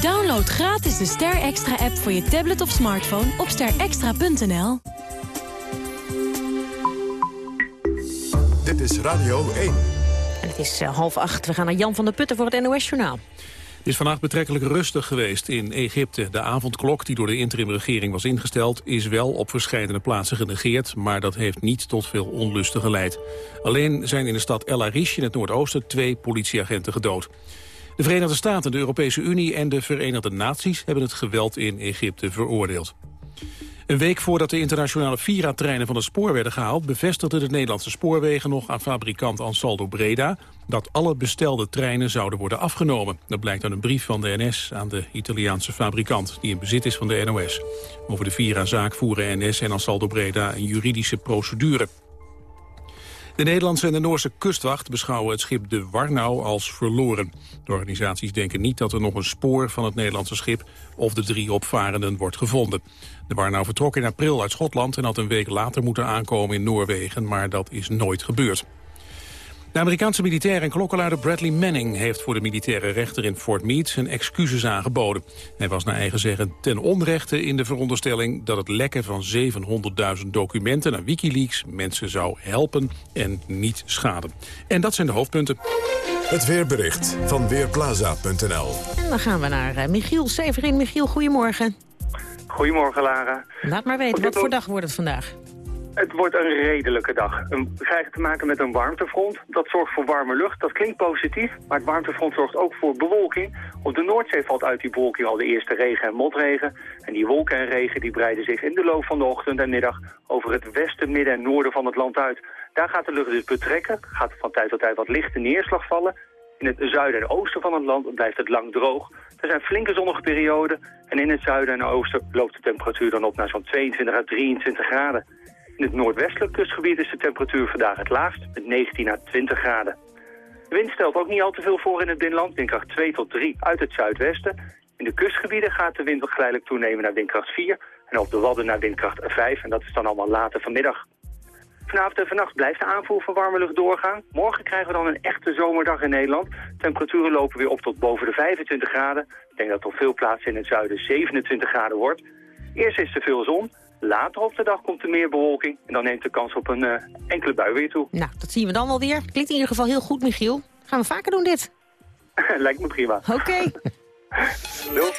Download gratis de Ster Extra app voor je tablet of smartphone op sterextra.nl. Dit is Radio 1. En het is eh, half acht. We gaan naar Jan van der Putten voor het NOS-journaal. Het is vandaag betrekkelijk rustig geweest in Egypte. De avondklok die door de interimregering was ingesteld... is wel op verschillende plaatsen genegeerd... maar dat heeft niet tot veel onlusten geleid. Alleen zijn in de stad El Arish in het noordoosten... twee politieagenten gedood. De Verenigde Staten, de Europese Unie en de Verenigde Naties... hebben het geweld in Egypte veroordeeld. Een week voordat de internationale Vira-treinen van het spoor werden gehaald... bevestigde de Nederlandse spoorwegen nog aan fabrikant Ansaldo Breda... dat alle bestelde treinen zouden worden afgenomen. Dat blijkt uit een brief van de NS aan de Italiaanse fabrikant... die in bezit is van de NOS. Over de Vira-zaak voeren NS en Ansaldo Breda een juridische procedure. De Nederlandse en de Noorse kustwacht beschouwen het schip de Warnau als verloren. De organisaties denken niet dat er nog een spoor van het Nederlandse schip of de drie opvarenden wordt gevonden. De Warnau vertrok in april uit Schotland en had een week later moeten aankomen in Noorwegen, maar dat is nooit gebeurd. De Amerikaanse militair en klokkenluider Bradley Manning heeft voor de militaire rechter in Fort Meade zijn excuses aangeboden. Hij was naar eigen zeggen ten onrechte in de veronderstelling dat het lekken van 700.000 documenten naar Wikileaks mensen zou helpen en niet schaden. En dat zijn de hoofdpunten. Het weerbericht van Weerplaza.nl. En dan gaan we naar eh, Michiel Severin. Michiel, goedemorgen. Goedemorgen, Lara. Laat maar weten, wat voor dag wordt het vandaag? Het wordt een redelijke dag. We krijgen te maken met een warmtefront. Dat zorgt voor warme lucht. Dat klinkt positief, maar het warmtefront zorgt ook voor bewolking. Op de Noordzee valt uit die bewolking al de eerste regen en motregen. En die wolken en regen die breiden zich in de loop van de ochtend en middag over het westen, midden en noorden van het land uit. Daar gaat de lucht dus betrekken. Gaat van tijd tot tijd wat lichte neerslag vallen. In het zuiden en oosten van het land blijft het lang droog. Er zijn flinke zonnige perioden. En in het zuiden en oosten loopt de temperatuur dan op naar zo'n 22 à 23 graden. In het noordwestelijk kustgebied is de temperatuur vandaag het laagst, met 19 à 20 graden. De wind stelt ook niet al te veel voor in het binnenland, windkracht 2 tot 3 uit het zuidwesten. In de kustgebieden gaat de wind geleidelijk toenemen naar windkracht 4 en op de Wadden naar windkracht 5 en dat is dan allemaal later vanmiddag. Vanavond en vannacht blijft de aanvoer van warme lucht doorgaan. Morgen krijgen we dan een echte zomerdag in Nederland. Temperaturen lopen weer op tot boven de 25 graden. Ik denk dat het op veel plaatsen in het zuiden 27 graden wordt. Eerst is er veel zon. Later op de dag komt er meer bewolking. En dan neemt de kans op een eh, enkele bui weer toe. Nou, dat zien we dan wel weer. Klinkt in ieder geval heel goed, Michiel. Gaan we vaker doen dit? Lijkt me prima. Oké. Doei.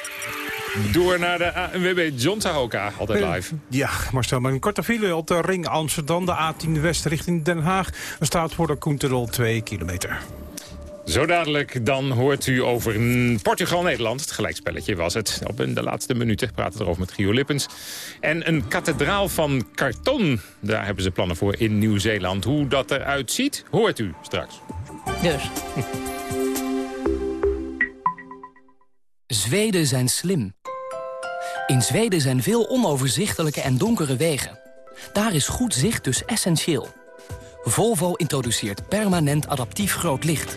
Door naar de ANWB John Sahoka, altijd live. Ja, Marcel, maar een korte file op de ring Amsterdam, de A10 West richting Den Haag. Er staat voor de Koenterol 2 kilometer. Zo dadelijk dan hoort u over Portugal-Nederland. Het gelijkspelletje was het. Op in de laatste minuten praten we erover met Gio Lippens. En een kathedraal van karton. Daar hebben ze plannen voor in Nieuw-Zeeland. Hoe dat eruit ziet, hoort u straks. Dus. Zweden zijn slim. In Zweden zijn veel onoverzichtelijke en donkere wegen. Daar is goed zicht dus essentieel. Volvo introduceert permanent adaptief groot licht.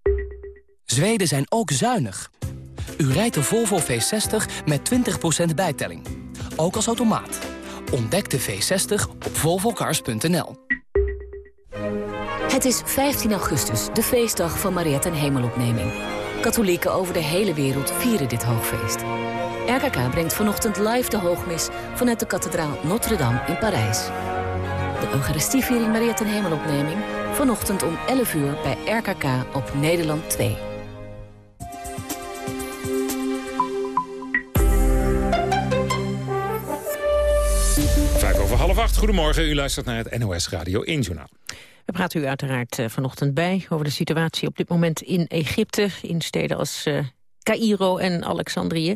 Zweden zijn ook zuinig. U rijdt de Volvo V60 met 20% bijtelling. Ook als automaat. Ontdek de V60 op volvocars.nl. Het is 15 augustus, de feestdag van Mariette en Hemelopneming. Katholieken over de hele wereld vieren dit hoogfeest. RKK brengt vanochtend live de hoogmis vanuit de kathedraal Notre-Dame in Parijs. De Eucharistieviering Mariette en Hemelopneming vanochtend om 11 uur bij RKK op Nederland 2. Half acht. Goedemorgen, u luistert naar het NOS Radio 1 Journaal. We praten u uiteraard eh, vanochtend bij over de situatie op dit moment in Egypte. In steden als uh, Cairo en Alexandrië.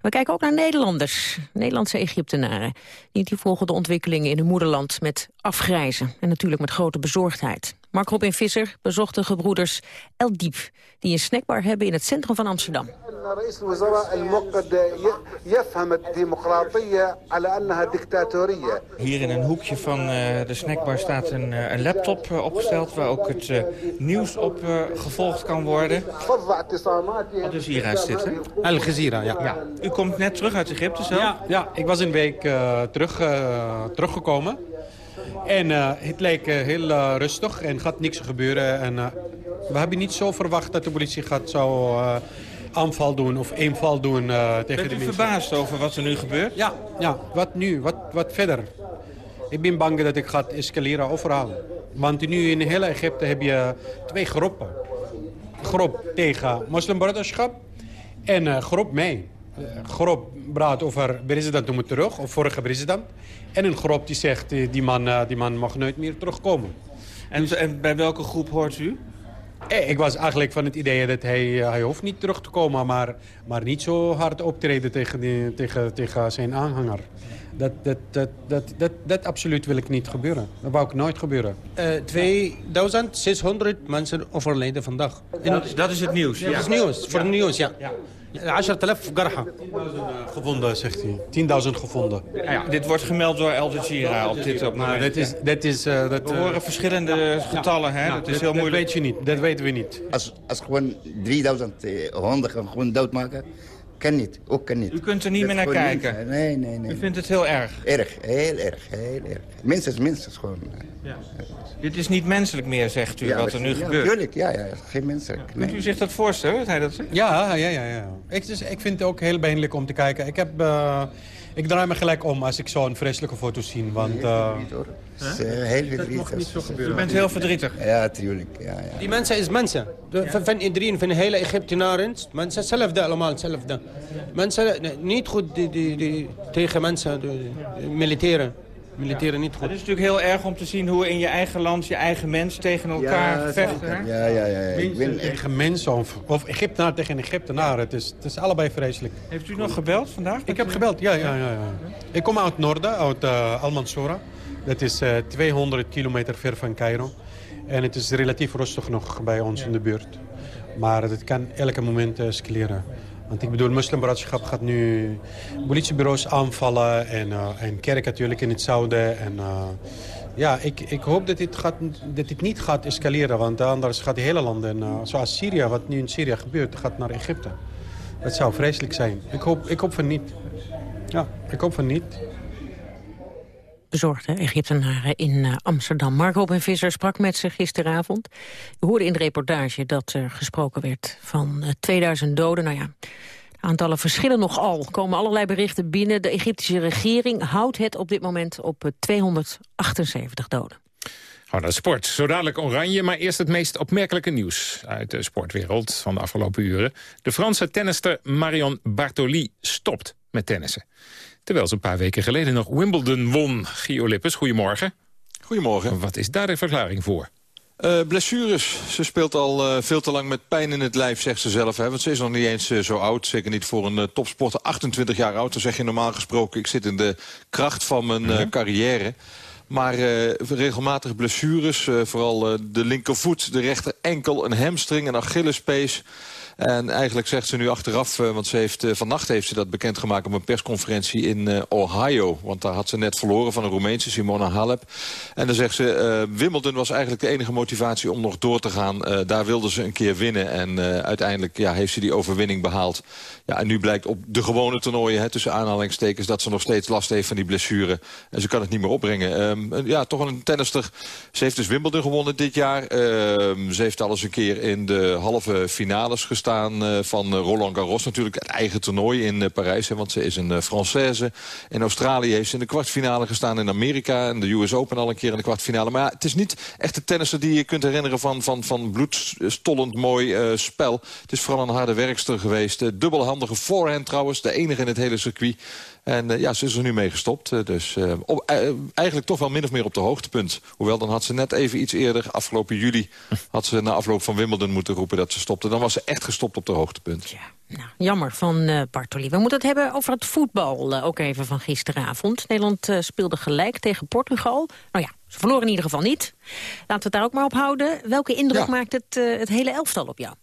We kijken ook naar Nederlanders, Nederlandse Egyptenaren. Die volgen de ontwikkelingen in hun moederland met afgrijzen. En natuurlijk met grote bezorgdheid. Mark Robin Visser bezocht de gebroeders El Diep... die een snackbar hebben in het centrum van Amsterdam. Hier in een hoekje van uh, de snackbar staat een, uh, een laptop uh, opgesteld... waar ook het nieuws op gevolgd kan worden. Wat is hieruit zitten? Al Jazeera, ja. ja. U komt net terug uit Egypte zelf? Ja, ja ik was een week terug, teruggekomen. En uh, het leek uh, heel uh, rustig en gaat niks gebeuren. En, we hebben niet zo verwacht dat de politie gaat zo aanval doen of inval doen tegen Bent de u mensen. verbaasd over wat er nu gebeurt? Ja, ja. wat nu? Wat, wat verder? Ik ben bang dat ik ga escaleren overal. Want nu in heel Egypte heb je twee groepen. Groep tegen moslimbroederschap en groep mee. Groep praat over president moet terug, of vorige president. En een groep die zegt, die man, die man mag nooit meer terugkomen. En, en bij welke groep hoort u? Ik was eigenlijk van het idee dat hij, hij hoeft niet terug te komen... maar, maar niet zo hard optreden tegen, die, tegen, tegen zijn aanhanger. Dat, dat, dat, dat, dat, dat absoluut wil ik niet gebeuren. Dat wou ik nooit gebeuren. Uh, 2600 mensen overleden vandaag. Dat is, dat is het nieuws? Ja, dat is nieuws. Voor het nieuws, ja. ja. 10.000 garha. gevonden, zegt hij. 10.000 gevonden. Ja, ja, dit wordt gemeld door Al Jazeera op dit op nou, dat is, dat is, uh, dat, We horen verschillende getallen, hè? Ja, dat is heel moeilijk. Dat weet je niet, dat weten we niet. Als, als gewoon 3000 honden gewoon doodmaken, kan niet. Ook kan niet. U kunt er niet dat meer naar kijken? Niet. Nee, nee, nee. U vindt het heel erg? Erg, heel erg, heel erg. Minstens, minstens gewoon. Ja. Dit is niet menselijk meer, zegt u, ja, wat er nu ja, gebeurt. Natuurlijk, ja, ja, geen menselijk. Ja. Kunt u zich dat voorstellen, dat hij dat zegt? Ja, ja, ja. ja. Ik, dus, ik vind het ook heel pijnlijk om te kijken. Ik, heb, uh, ik draai me gelijk om als ik zo'n vreselijke foto zie. Want, uh, Huh? heel verdrietig. Dat mag niet zo gebeuren. U bent heel verdrietig. Ja, tuurlijk. Ja, ja. Die mensen is mensen. De, ja. Van iedereen, van de hele Egyptenaren. Mensen hetzelfde allemaal, hetzelfde. Mensen, niet goed die, die, die, tegen mensen, de, de militairen. Militairen niet goed. Het is natuurlijk heel erg om te zien hoe in je eigen land je eigen mensen tegen elkaar ja, vechten. Ja, ja, ja. ja. Ik ben tegen mensen of, of Egyptenaar tegen Egyptenaar. Het is, het is allebei vreselijk. Heeft u nog gebeld vandaag? Ik heb gebeld, ja, ja, ja, ja. Ik kom uit het noorden, uit uh, Al Mansoura. Dat is uh, 200 kilometer ver van Cairo. En het is relatief rustig nog bij ons in de buurt. Maar het kan elke moment escaleren. Want ik bedoel, moslimbroederschap gaat nu politiebureaus aanvallen en, uh, en kerk natuurlijk in het zuiden. En, uh, ja, ik, ik hoop dat dit, gaat, dat dit niet gaat escaleren, want anders gaat het hele land, en, uh, zoals Syrië, wat nu in Syrië gebeurt, gaat naar Egypte. Dat zou vreselijk zijn. Ik hoop, ik hoop van niet. Ja, ik hoop van niet bezorgde Egyptenaren in uh, Amsterdam. Mark Robin Visser sprak met ze gisteravond. U hoorde in de reportage dat er gesproken werd van uh, 2000 doden. Nou ja, aantallen verschillen nogal. Komen allerlei berichten binnen. De Egyptische regering houdt het op dit moment op uh, 278 doden. Oh, dat sport. Zo dadelijk oranje, maar eerst het meest opmerkelijke nieuws uit de sportwereld van de afgelopen uren. De Franse tennister Marion Bartoli stopt met tennissen. Terwijl ze een paar weken geleden nog Wimbledon won. Gio Lippes, goedemorgen. Goedemorgen. Wat is daar de verklaring voor? Uh, blessures. Ze speelt al uh, veel te lang met pijn in het lijf, zegt ze zelf. Hè? Want ze is nog niet eens uh, zo oud. Zeker niet voor een topsporter. 28 jaar oud. Dan zeg je normaal gesproken... ik zit in de kracht van mijn -hmm. carrière. Maar regelmatig blessures. vooral de linkervoet, de rechter enkel, een hamstring, een Achillespees. En eigenlijk zegt ze nu achteraf, uh, want ze heeft, uh, vannacht heeft ze dat bekendgemaakt op een persconferentie in uh, Ohio. Want daar had ze net verloren van een Roemeense, Simona Halep. En dan zegt ze, Wimbledon was eigenlijk de enige motivatie om nog door te gaan. daar wilde ze een keer winnen en uiteindelijk ja, heeft ze die overwinning behaald. Ja, en nu blijkt op de gewone toernooien, hè, tussen aanhalingstekens... dat ze nog steeds last heeft van die blessure. En ze kan het niet meer opbrengen. Um, ja, toch een tennister. Ze heeft dus Wimbledon gewonnen dit jaar. Um, ze heeft al eens een keer in de halve finales gestaan... Uh, van Roland Garros natuurlijk. Het eigen toernooi in uh, Parijs, hè, want ze is een Française. In Australië heeft ze in de kwartfinale gestaan in Amerika. En de US Open al een keer in de kwartfinale. Maar ja, het is niet echt de tennisser die je kunt herinneren... van, van, van bloedstollend mooi spel. Het is vooral een harde werkster geweest. dubbel handige voorhand trouwens. De enige in het hele circuit. En uh, ja, ze is er nu mee gestopt. Uh, dus uh, op, eigenlijk toch wel min of meer op de hoogtepunt. Hoewel, dan had ze net even iets eerder, afgelopen juli... had ze na afloop van Wimbledon moeten roepen dat ze stopte. Dan was ze echt gestopt op de hoogtepunt. Ja, nou, jammer van Bartoli. We moeten het hebben over het voetbal, ook even van gisteravond. Nederland speelde gelijk tegen Portugal. Nou ja, ze verloren in ieder geval niet. Laten we het daar ook maar op houden. Welke indruk ja. maakt het, het hele elftal op jou?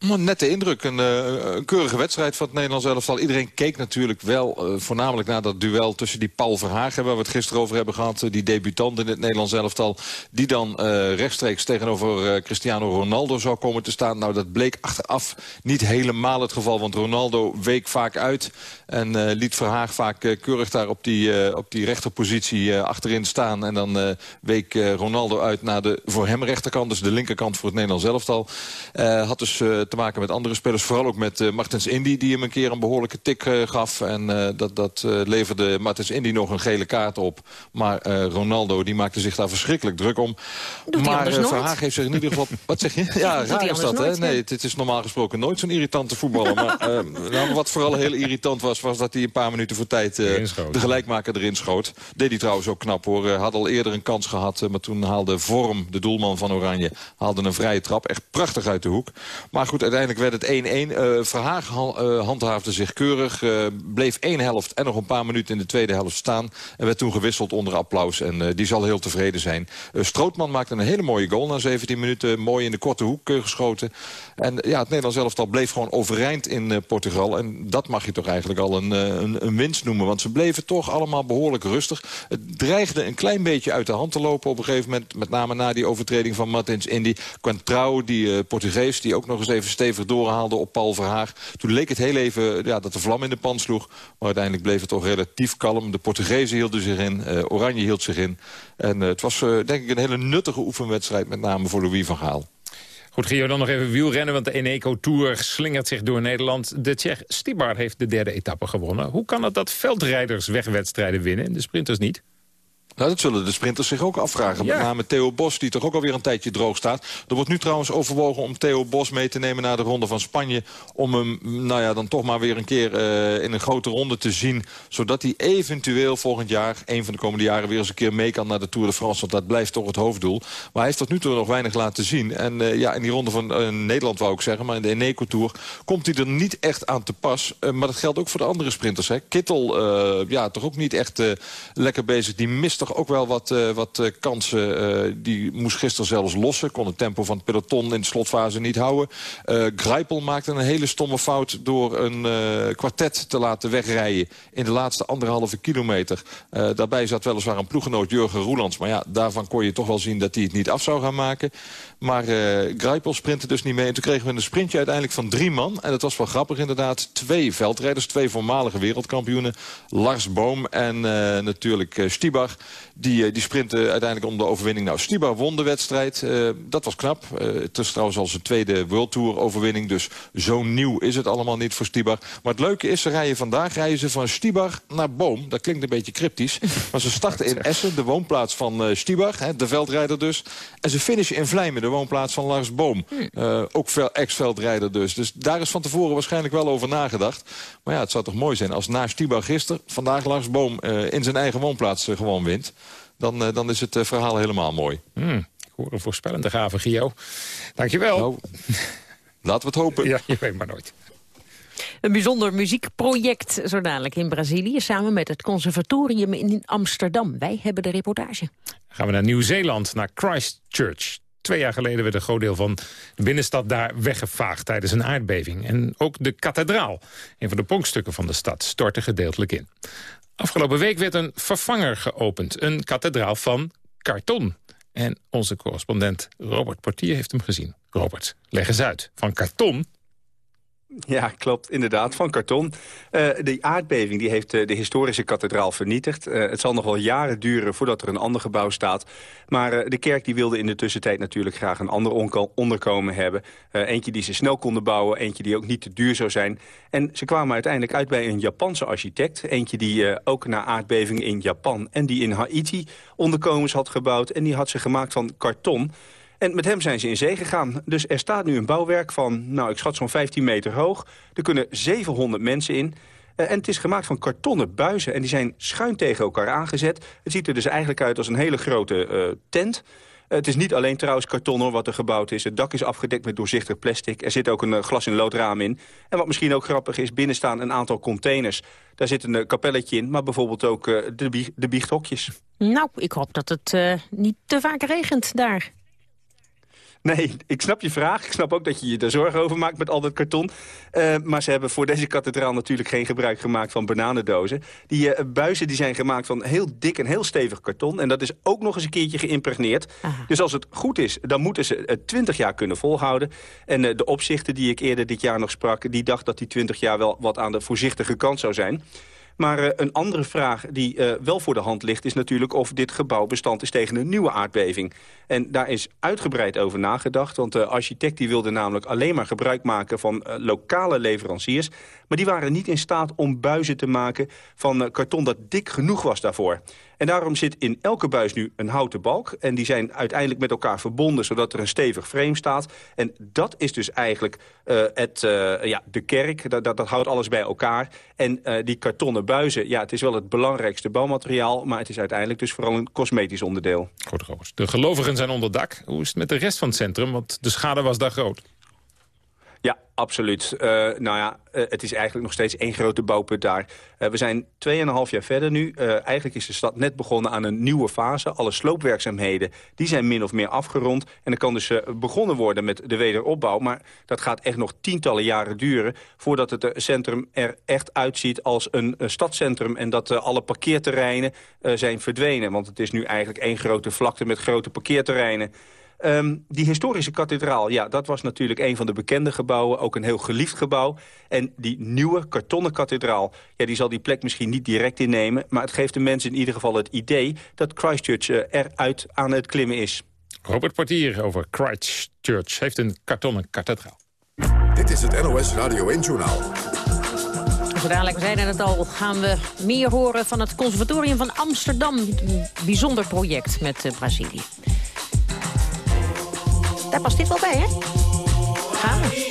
Nette indruk. Een, uh, een, keurige wedstrijd van het Nederlands elftal. Iedereen keek natuurlijk wel uh, voornamelijk naar dat duel tussen die Paul Verhagen... waar we het gisteren over hebben gehad, die debutant in het Nederlands elftal... die dan rechtstreeks tegenover Cristiano Ronaldo zou komen te staan. Nou, dat bleek achteraf niet helemaal het geval, want Ronaldo week vaak uit... en liet Verhaag vaak keurig daar op die, op die rechterpositie achterin staan. En dan week Ronaldo uit naar de voor hem rechterkant, dus de linkerkant voor het Nederlands elftal. had dus te maken met andere spelers. Vooral ook met uh, Martens Indy, die hem een keer een behoorlijke tik uh, gaf. En uh, dat, dat leverde Martens Indy nog een gele kaart op. Maar Ronaldo die maakte zich daar verschrikkelijk druk om. Doet maar Verhaag heeft zich in ieder geval... Wat zeg je? Ja, raar is dat, hè? Nee, het, is normaal gesproken nooit zo'n irritante voetballer. maar nou, wat vooral heel irritant was, was dat hij een paar minuten voor tijd de gelijkmaker erin schoot. Deed hij trouwens ook knap, hoor. had al eerder een kans gehad, maar toen haalde Vorm, de doelman van Oranje, haalde een vrije trap. Echt prachtig uit de hoek. Maar goed, uiteindelijk werd het 1-1. Uh, Verhaag uh, handhaafde zich keurig. Uh, bleef één helft en nog een paar minuten in de tweede helft staan. En werd toen gewisseld onder applaus. En die zal heel tevreden zijn. Strootman maakte een hele mooie goal na 17 minuten. Mooi in de korte hoek geschoten. En ja, het Nederlands elftal bleef gewoon overeind in Portugal. En dat mag je toch eigenlijk al een, een, een, winst noemen. Want ze bleven toch allemaal behoorlijk rustig. Het dreigde een klein beetje uit de hand te lopen op een gegeven moment. Met name na die overtreding van Martins Indy. Quantrao, die Portugees, die ook nog eens even stevig doorhaalde op Paul Verhaag. Toen leek het heel even ja, dat de vlam in de pan sloeg. Maar uiteindelijk bleef het toch relatief kalm. De Portugezen hielden zich in, uh, Oranje hield zich in. En uh, het was uh, denk ik een hele nuttige oefenwedstrijd... met name voor Louis van Gaal. Goed, Gio, dan nog even wielrennen, want de Eneco Tour slingert zich door Nederland. De Tsjech Stibar heeft de derde etappe gewonnen. Hoe kan het dat veldrijders wegwedstrijden winnen en de sprinters niet? Nou, dat zullen de sprinters zich ook afvragen. Ja. Met name Theo Bos, die toch ook alweer een tijdje droog staat. Er wordt nu trouwens overwogen om Theo Bos mee te nemen naar de Ronde van Spanje. Om hem, nou ja, dan toch maar weer een keer uh, in een grote ronde te zien. Zodat hij eventueel volgend jaar, een van de komende jaren... weer eens een keer mee kan naar de Tour de France. Want dat blijft toch het hoofddoel. Maar hij heeft tot nu toe nog weinig laten zien. En uh, ja, in die Ronde van uh, Nederland wou ik zeggen, maar in de Eneco Tour... komt hij er niet echt aan te pas. maar dat geldt ook voor de andere sprinters. Hè. Kittel, ja, toch ook niet echt lekker bezig. Die mist toch ook wel wat, uh, wat uh, kansen. Uh, die moest gisteren zelfs lossen. Kon het tempo van het peloton in de slotfase niet houden. Greipel maakte een hele stomme fout door een kwartet te laten wegrijden. In de laatste anderhalve kilometer. daarbij zat weliswaar een ploegenoot Jurgen Roelands. Maar ja, daarvan kon je toch wel zien dat hij het niet af zou gaan maken. Maar uh, sprintte dus niet mee. En toen kregen we een sprintje uiteindelijk van drie man. En dat was wel grappig inderdaad. Twee veldrijders, twee voormalige wereldkampioenen. Lars Boom en natuurlijk uh. Die, die sprinten uiteindelijk om de overwinning. Nou, Stibar won de wedstrijd. dat was knap. het is trouwens al zijn tweede World Tour overwinning. Dus zo nieuw is het allemaal niet voor Stibar. Maar het leuke is, ze rijden vandaag rijden ze van Stibar naar Boom. Dat klinkt een beetje cryptisch. Maar ze starten in Essen, de woonplaats van Stibar. Hè, de veldrijder dus. En ze finishen in Vlijmen, woonplaats van Lars Boom. Uh, ook ex-veldrijder dus. Dus daar is van tevoren waarschijnlijk wel over nagedacht. Maar ja, het zou toch mooi zijn als na Stiba gisteren... vandaag Lars Boom uh, in zijn eigen woonplaats uh, gewoon wint. Dan, dan is het verhaal helemaal mooi. Hmm, ik hoor een voorspellende gave, Gio. Dankjewel. Nou, laten we het hopen. Ja, je weet maar nooit. Een bijzonder muziekproject zo dadelijk in Brazilië... samen met het conservatorium in Amsterdam. Wij hebben de reportage. gaan we naar Nieuw-Zeeland, naar Christchurch. Twee jaar geleden werd een groot deel van de binnenstad daar weggevaagd tijdens een aardbeving. En ook de kathedraal, een van de pronkstukken van de stad, stortte gedeeltelijk in. Afgelopen week werd een vervanger geopend, een kathedraal van karton. En onze correspondent Robert Portier heeft hem gezien. Robert, leg eens uit. Van karton ja, klopt. Inderdaad, van karton. Uh, de aardbeving die heeft uh, de historische kathedraal vernietigd. Uh, het zal nog wel jaren duren voordat er een ander gebouw staat. Maar de kerk die wilde in de tussentijd natuurlijk graag een ander onderkomen hebben. eentje die ze snel konden bouwen, eentje die ook niet te duur zou zijn. En ze kwamen uiteindelijk uit bij een Japanse architect. Eentje die ook na aardbeving in Japan en die in Haiti onderkomens had gebouwd. En die had ze gemaakt van karton. En met hem zijn ze in zee gegaan. Dus er staat nu een bouwwerk van, nou ik schat zo'n 15 meter hoog. Er kunnen 700 mensen in. Uh, en het is gemaakt van kartonnen buizen. En die zijn schuin tegen elkaar aangezet. Het ziet er dus eigenlijk uit als een hele grote uh, tent. Uh, het is niet alleen trouwens kartonnen wat er gebouwd is. Het dak is afgedekt met doorzichtig plastic. Er zit ook een glas- en loodraam in. En wat misschien ook grappig is, binnen staan een aantal containers. Daar zit een kapelletje in, maar bijvoorbeeld ook de, de biechthokjes. Nou, ik hoop dat het niet te vaak regent daar. Nee, ik snap je vraag. Ik snap ook dat je je er zorgen over maakt met al dat karton. Uh, maar ze hebben voor deze kathedraal natuurlijk geen gebruik gemaakt van bananendozen. Die uh, buizen die zijn gemaakt van heel dik en heel stevig karton. En dat is ook nog eens een keertje geïmpregneerd. Dus als het goed is, dan moeten ze het 20 jaar kunnen volhouden. En uh, de opzichter die ik eerder dit jaar nog sprak... die dacht dat die 20 jaar wel wat aan de voorzichtige kant zou zijn. Maar uh, een andere vraag die uh, wel voor de hand ligt... is natuurlijk of dit gebouw bestand is tegen een nieuwe aardbeving. En daar is uitgebreid over nagedacht. Want de architect die wilde namelijk alleen maar gebruik maken... van uh, lokale leveranciers. Maar die waren niet in staat om buizen te maken van karton dat dik genoeg was daarvoor. En daarom zit in elke buis nu een houten balk. En die zijn uiteindelijk met elkaar verbonden... zodat er een stevig frame staat. En dat is dus eigenlijk uh, het, uh, ja, de kerk. Dat, dat, houdt alles bij elkaar. En uh, die kartonnen buizen, ja, het is wel het belangrijkste bouwmateriaal... maar het is uiteindelijk dus vooral een cosmetisch onderdeel. Goed, de gelovigen zijn onder dak. Hoe is het met de rest van het centrum? Want de schade was daar groot. Ja, absoluut. Uh, nou ja, uh, het is eigenlijk nog steeds één grote bouwput daar. Uh, we zijn 2,5 jaar verder nu. eigenlijk is de stad net begonnen aan een nieuwe fase. Alle sloopwerkzaamheden die zijn min of meer afgerond. En er kan dus begonnen worden met de wederopbouw. Maar dat gaat echt nog tientallen jaren duren... voordat het centrum er echt uitziet als een stadscentrum... en dat alle parkeerterreinen zijn verdwenen. Want het is nu eigenlijk één grote vlakte met grote parkeerterreinen... Um, die historische kathedraal, ja, dat was natuurlijk een van de bekende gebouwen. Ook een heel geliefd gebouw. En die nieuwe kartonnen kathedraal, ja, die zal die plek misschien niet direct innemen. Maar het geeft de mensen in ieder geval het idee dat Christchurch uh, eruit aan het klimmen is. Robert Portier over Christchurch heeft een kartonnen kathedraal. Dit is het NOS Radio 1-journaal. Zo dadelijk, we zeiden het al, gaan we meer horen van het Conservatorium van Amsterdam. Een bijzonder project met uh, Brazilië. Daar past dit wel bij, hè? Gaan we.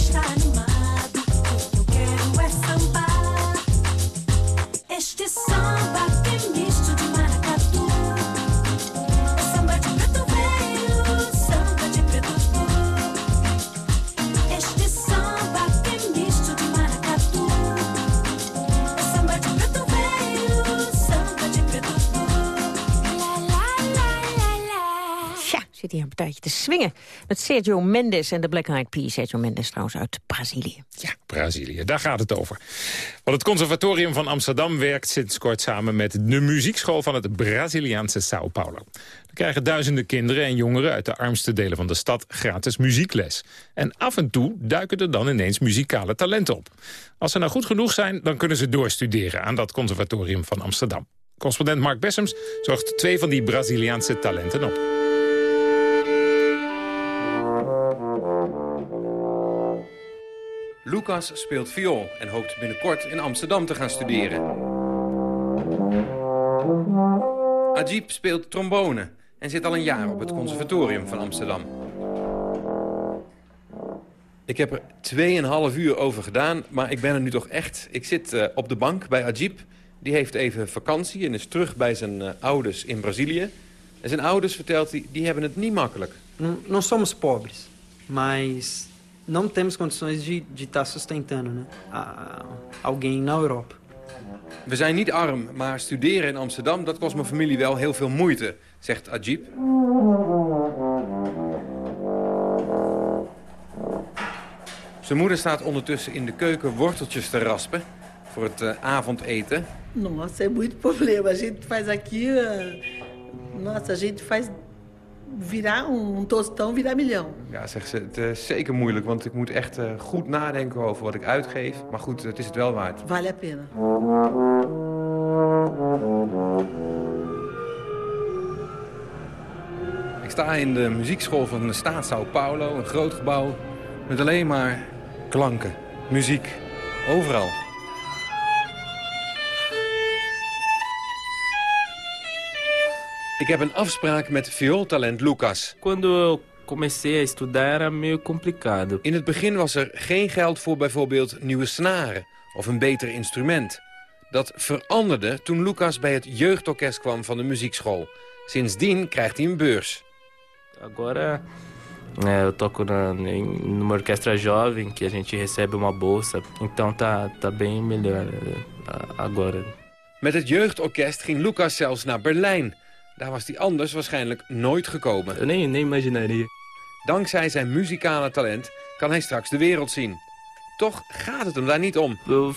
hier een partijtje te swingen. Met Sergio Mendes en de Black Eyed Peas. Sergio Mendes trouwens uit Brazilië. Ja, Brazilië, daar gaat het over. Want het Conservatorium van Amsterdam werkt sinds kort samen met de muziekschool van het Braziliaanse Sao Paulo. Dan krijgen duizenden kinderen en jongeren uit de armste delen van de stad gratis muziekles. En af en toe duiken er dan ineens muzikale talenten op. Als ze nou goed genoeg zijn, dan kunnen ze doorstuderen aan dat Conservatorium van Amsterdam. Correspondent Mark Bessems zocht twee van die Braziliaanse talenten op. Lucas speelt viool en hoopt binnenkort in Amsterdam te gaan studeren. Ajib speelt trombone en zit al een jaar op het conservatorium van Amsterdam. Ik heb er 2,5 uur over gedaan, maar ik ben er nu toch echt. Ik zit eh, op de bank bij Ajib. Die heeft even vakantie en is terug bij zijn eh, ouders in Brazilië. En zijn ouders, vertelt hij, die hebben het niet makkelijk. Não somos pobres, mas não temos condições de estar sustentando né? a- alguém na Europa. We zijn niet arm, maar studeren in Amsterdam, dat kost mijn familie wel heel veel moeite, zegt Ajib. Zijn moeder staat ondertussen in de keuken worteltjes te raspen voor het eh, avondeten. Nossa, é muito problema. A gente faz aqui. eh, Nossa, a gente faz virar um, um tostão, virar milhão. Ja, zegt ze, het is zeker moeilijk, want ik moet echt eh, goed nadenken over wat ik uitgeef. Maar goed, het is het wel waard. Vale a pena. Ik sta in de muziekschool van de staat Sao Paulo, een groot gebouw met alleen maar klanken, muziek, overal. Ik heb een afspraak met viooltalent Lucas. Quando comecei a estudar era meio complicado. In het begin was er geen geld voor bijvoorbeeld nieuwe snaren of een beter instrument. Dat veranderde toen Lucas bij het jeugdorkest kwam van de muziekschool. Sindsdien krijgt hij een beurs. Agora eu toco na, numa orquestra jovem que a gente recebe uma bolsa. Então tá, tá bem melhor a- agora. Met het jeugdorkest ging Lucas zelfs naar Berlijn. Daar was hij anders waarschijnlijk nooit gekomen. Nee, nee imaginaria. Dankzij zijn muzikale talent kan hij straks de wereld zien. Toch gaat het hem daar niet om. Eu,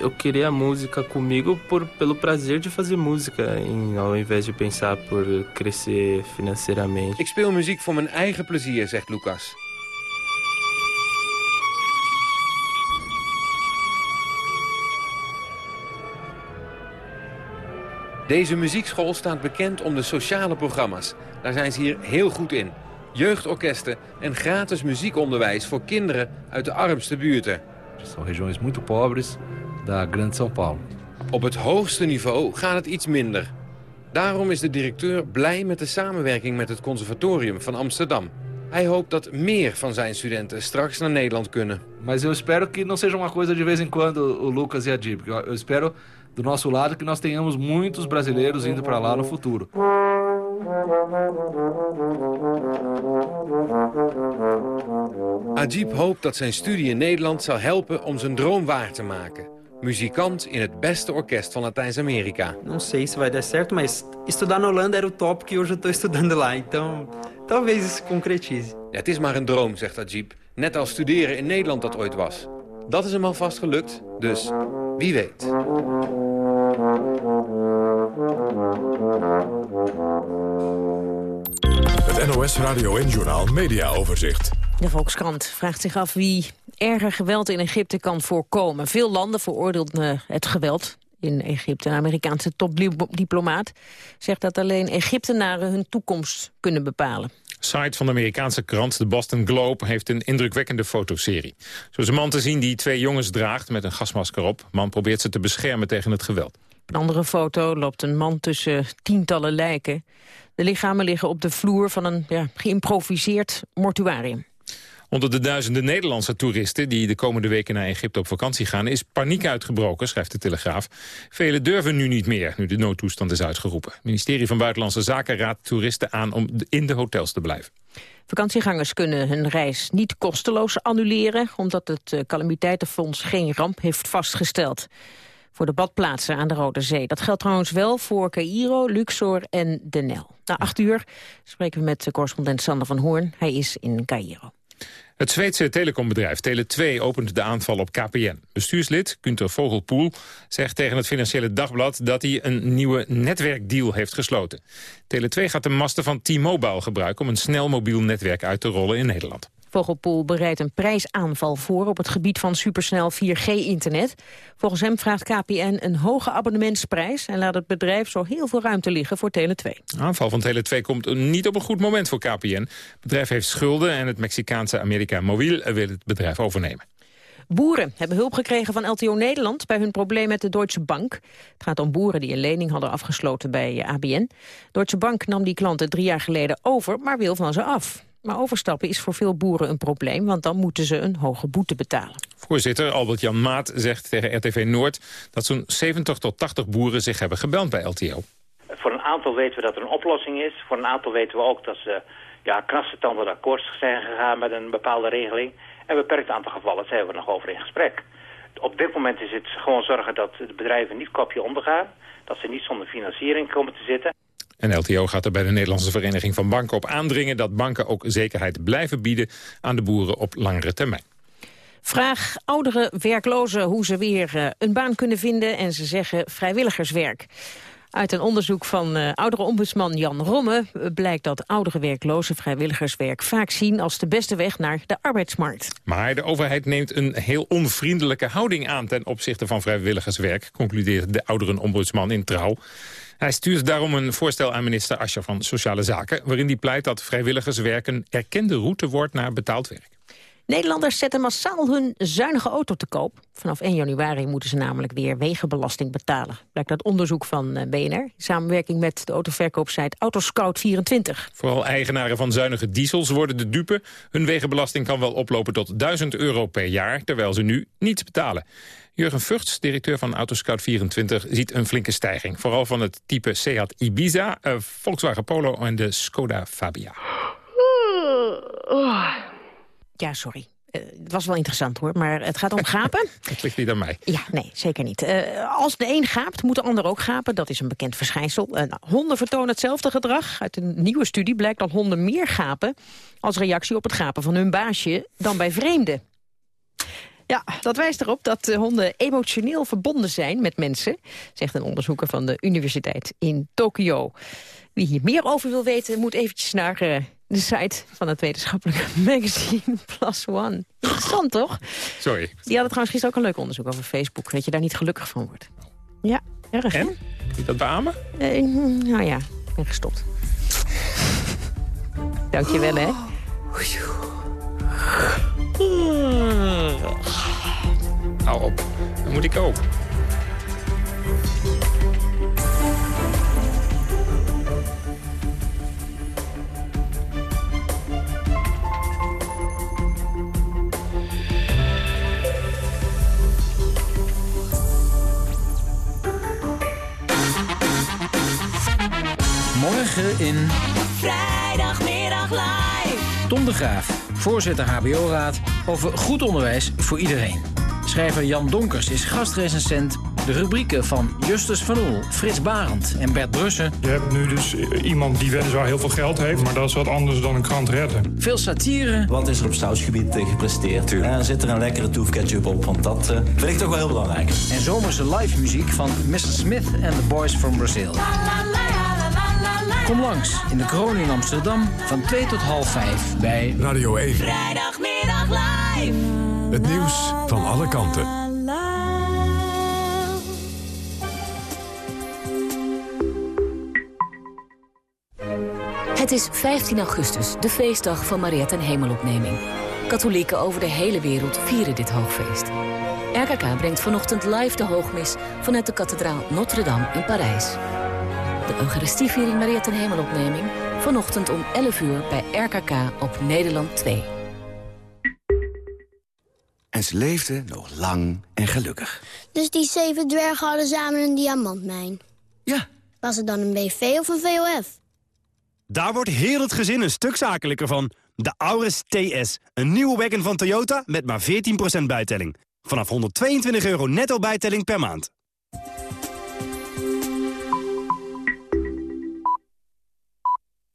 eu queria música comigo por, pelo prazer de fazer música, em, ao invés de pensar por crescer financeiramente. Ik speel muziek voor mijn eigen plezier, zegt Lucas. Deze muziekschool staat bekend om de sociale programma's. Daar zijn ze hier heel goed in. Jeugdorkesten en gratis muziekonderwijs voor kinderen uit de armste buurten. São regiões muito pobres da Grande São Paulo. Op het hoogste niveau gaat het iets minder. Daarom is de directeur blij met de samenwerking met het conservatorium van Amsterdam. Hij hoopt dat meer van zijn studenten straks naar Nederland kunnen. Mas eu espero que não seja uma coisa de vez em quando o Lucas e a Dib. Eu eu espero do nosso lado que nós tenhamos muitos brasileiros indo para lá no futuro. Ajib hoopt dat zijn studie in Nederland zal helpen om zijn droom waar te maken. Muzikant in het beste orkest van Latijns-Amerika. Não sei se vai dar certo, mas estudar na Holanda era o tópico e hoje eu estou estudando lá. Então, talvez isso se concretize. Het is maar een droom, zegt Ajib. Net als studeren in Nederland dat ooit was. Dat is hem alvast gelukt, dus wie weet. Het NOS Radio en Journaal Media Overzicht. De Volkskrant vraagt zich af wie erger geweld in Egypte kan voorkomen. Veel landen veroordeelden het geweld in Egypte. Een Amerikaanse topdiplomaat zegt dat alleen Egyptenaren hun toekomst kunnen bepalen. Site van de Amerikaanse krant, de Boston Globe, heeft een indrukwekkende fotoserie. Zo is een man te zien die twee jongens draagt met een gasmasker op. Man probeert ze te beschermen tegen het geweld. Op een andere foto loopt een man tussen tientallen lijken. De lichamen liggen op de vloer van een ja, geïmproviseerd mortuarium. Onder de duizenden Nederlandse toeristen die de komende weken naar Egypte op vakantie gaan... is paniek uitgebroken, schrijft de Telegraaf. Velen durven nu niet meer, nu de noodtoestand is uitgeroepen. Het ministerie van Buitenlandse Zaken raadt toeristen aan om in de hotels te blijven. Vakantiegangers kunnen hun reis niet kosteloos annuleren... omdat het eh, calamiteitenfonds geen ramp heeft vastgesteld voor de badplaatsen aan de Rode Zee. Dat geldt trouwens wel voor Cairo, Luxor en Den Na acht uur spreken we met correspondent Sander van Hoorn. Hij is in Cairo. Het Zweedse telecombedrijf Tele2 opent de aanval op KPN. Bestuurslid Günter Vogelpoel zegt tegen het Financiële Dagblad... dat hij een nieuwe netwerkdeal heeft gesloten. Tele2 gaat de masten van T-Mobile gebruiken... om een snel mobiel netwerk uit te rollen in Nederland. Vogelpoel bereidt een prijsaanval voor op het gebied van supersnel 4G-internet. Volgens hem vraagt KPN een hoge abonnementsprijs... en laat het bedrijf zo heel veel ruimte liggen voor Tele2. De aanval van Tele2 komt niet op een goed moment voor KPN. Het bedrijf heeft schulden en het Mexicaanse America Mobil wil het bedrijf overnemen. Boeren hebben hulp gekregen van LTO Nederland bij hun probleem met de Deutsche Bank. Het gaat om boeren die een lening hadden afgesloten bij ABN. Deutsche Bank nam die klanten drie jaar geleden over, maar wil van ze af. Maar overstappen is voor veel boeren een probleem, want dan moeten ze een hoge boete betalen. Voorzitter Albert-Jan Maat zegt tegen RTV Noord dat zo'n 70 tot 80 boeren zich hebben gebeld bij LTO. Voor een aantal weten we dat er een oplossing is. Voor een aantal weten we ook dat ze ja, krasse tanden akkoord zijn gegaan met een bepaalde regeling. En een beperkt aantal gevallen zijn we nog over in gesprek. Op dit moment is het gewoon zorgen dat de bedrijven niet kopje ondergaan. Dat ze niet zonder financiering komen te zitten. En LTO gaat er bij de Nederlandse Vereniging van Banken op aandringen... dat banken ook zekerheid blijven bieden aan de boeren op langere termijn. Vraag oudere werklozen hoe ze weer eh, een baan kunnen vinden... en ze zeggen vrijwilligerswerk. Uit een onderzoek van uh, oudere ombudsman Jan Romme eh, blijkt dat oudere werklozen vrijwilligerswerk vaak zien als de beste weg naar de arbeidsmarkt. Maar de overheid neemt een heel onvriendelijke houding aan ten opzichte van vrijwilligerswerk, concludeert de oudere ombudsman in Trouw. Hij stuurt daarom een voorstel aan minister Ascher van Sociale Zaken... waarin hij pleit dat vrijwilligerswerk een erkende route wordt naar betaald werk. Nederlanders zetten massaal hun zuinige auto te koop. Vanaf 1 januari moeten ze namelijk weer wegenbelasting betalen. Blijkt uit onderzoek van eh, BNR, in samenwerking met de autoverkoopsite Autoscout24. Vooral eigenaren van zuinige diesels worden de dupe. Hun wegenbelasting kan wel oplopen tot 1000 euro per jaar, terwijl ze nu niets betalen. Jurgen Vugts, directeur van Autoscout24, ziet een flinke stijging. Vooral van het type Seat Ibiza, uh, Volkswagen Polo en de Skoda Fabia. Ja, sorry. Uh, het was wel interessant hoor, maar het gaat om gapen. Het ligt niet aan mij. Ja, nee, zeker niet. Uh, als de een gaapt, moet de ander ook gapen. Dat is een bekend verschijnsel. Uh, nou, honden vertonen hetzelfde gedrag. Uit een nieuwe studie blijkt dat honden meer gapen... als reactie op het gapen van hun baasje dan bij vreemden. Ja, dat wijst erop dat honden emotioneel verbonden zijn met mensen... zegt een onderzoeker van de universiteit in Tokio. Wie hier meer over wil weten, moet eventjes naar uh, de site van het wetenschappelijke magazine Plus One. Interessant, toch? Sorry. Die hadden trouwens gisteren ook een leuk onderzoek over Facebook. Dat je daar niet gelukkig van wordt. Ja, erg, En? Kun je dat beamen? Uh, nou ja, ik ben gestopt. Dank je wel, hè. Hou op. Dan moet ik ook. Morgen in... Vrijdagmiddag live. Tom de Graaf, voorzitter HBO-raad, over goed onderwijs voor iedereen. Schrijver Jan Donkers is gastrecensent. De rubrieken van Justus van Oel, Frits Barend en Bert Brussen. Je hebt nu dus iemand die weliswaar heel veel geld heeft... maar dat is wat anders dan een krant redden. Veel satire. Wat is er op stoutsgebied uh, gepresteerd? En zit er een lekkere toefketchup op, want dat uh, vind ik toch wel heel belangrijk. En zomerse live muziek van Mr. Smith en The Boys from Brazil. Kom langs in de Kroon in Amsterdam van 2 tot half 5 bij Radio 1. Vrijdagmiddag live. Het nieuws van alle kanten. Het is 15 augustus, de feestdag van Maria ten Hemelopneming. Katholieken over de hele wereld vieren dit hoogfeest. RKK brengt vanochtend live de hoogmis vanuit de kathedraal Notre-Dame in Parijs. De Eucharistieviering Mariette en Hemelopneming... vanochtend om 11 uur bij RKK op Nederland 2. En ze leefden nog lang en gelukkig. Dus die zeven dwergen hadden samen een diamantmijn? Ja. Was het dan een BV of een VOF? Daar wordt heel het gezin een stuk zakelijker van. De Auris TS, een nieuwe wagon van Toyota met maar 14% bijtelling. Vanaf 122 euro netto bijtelling per maand.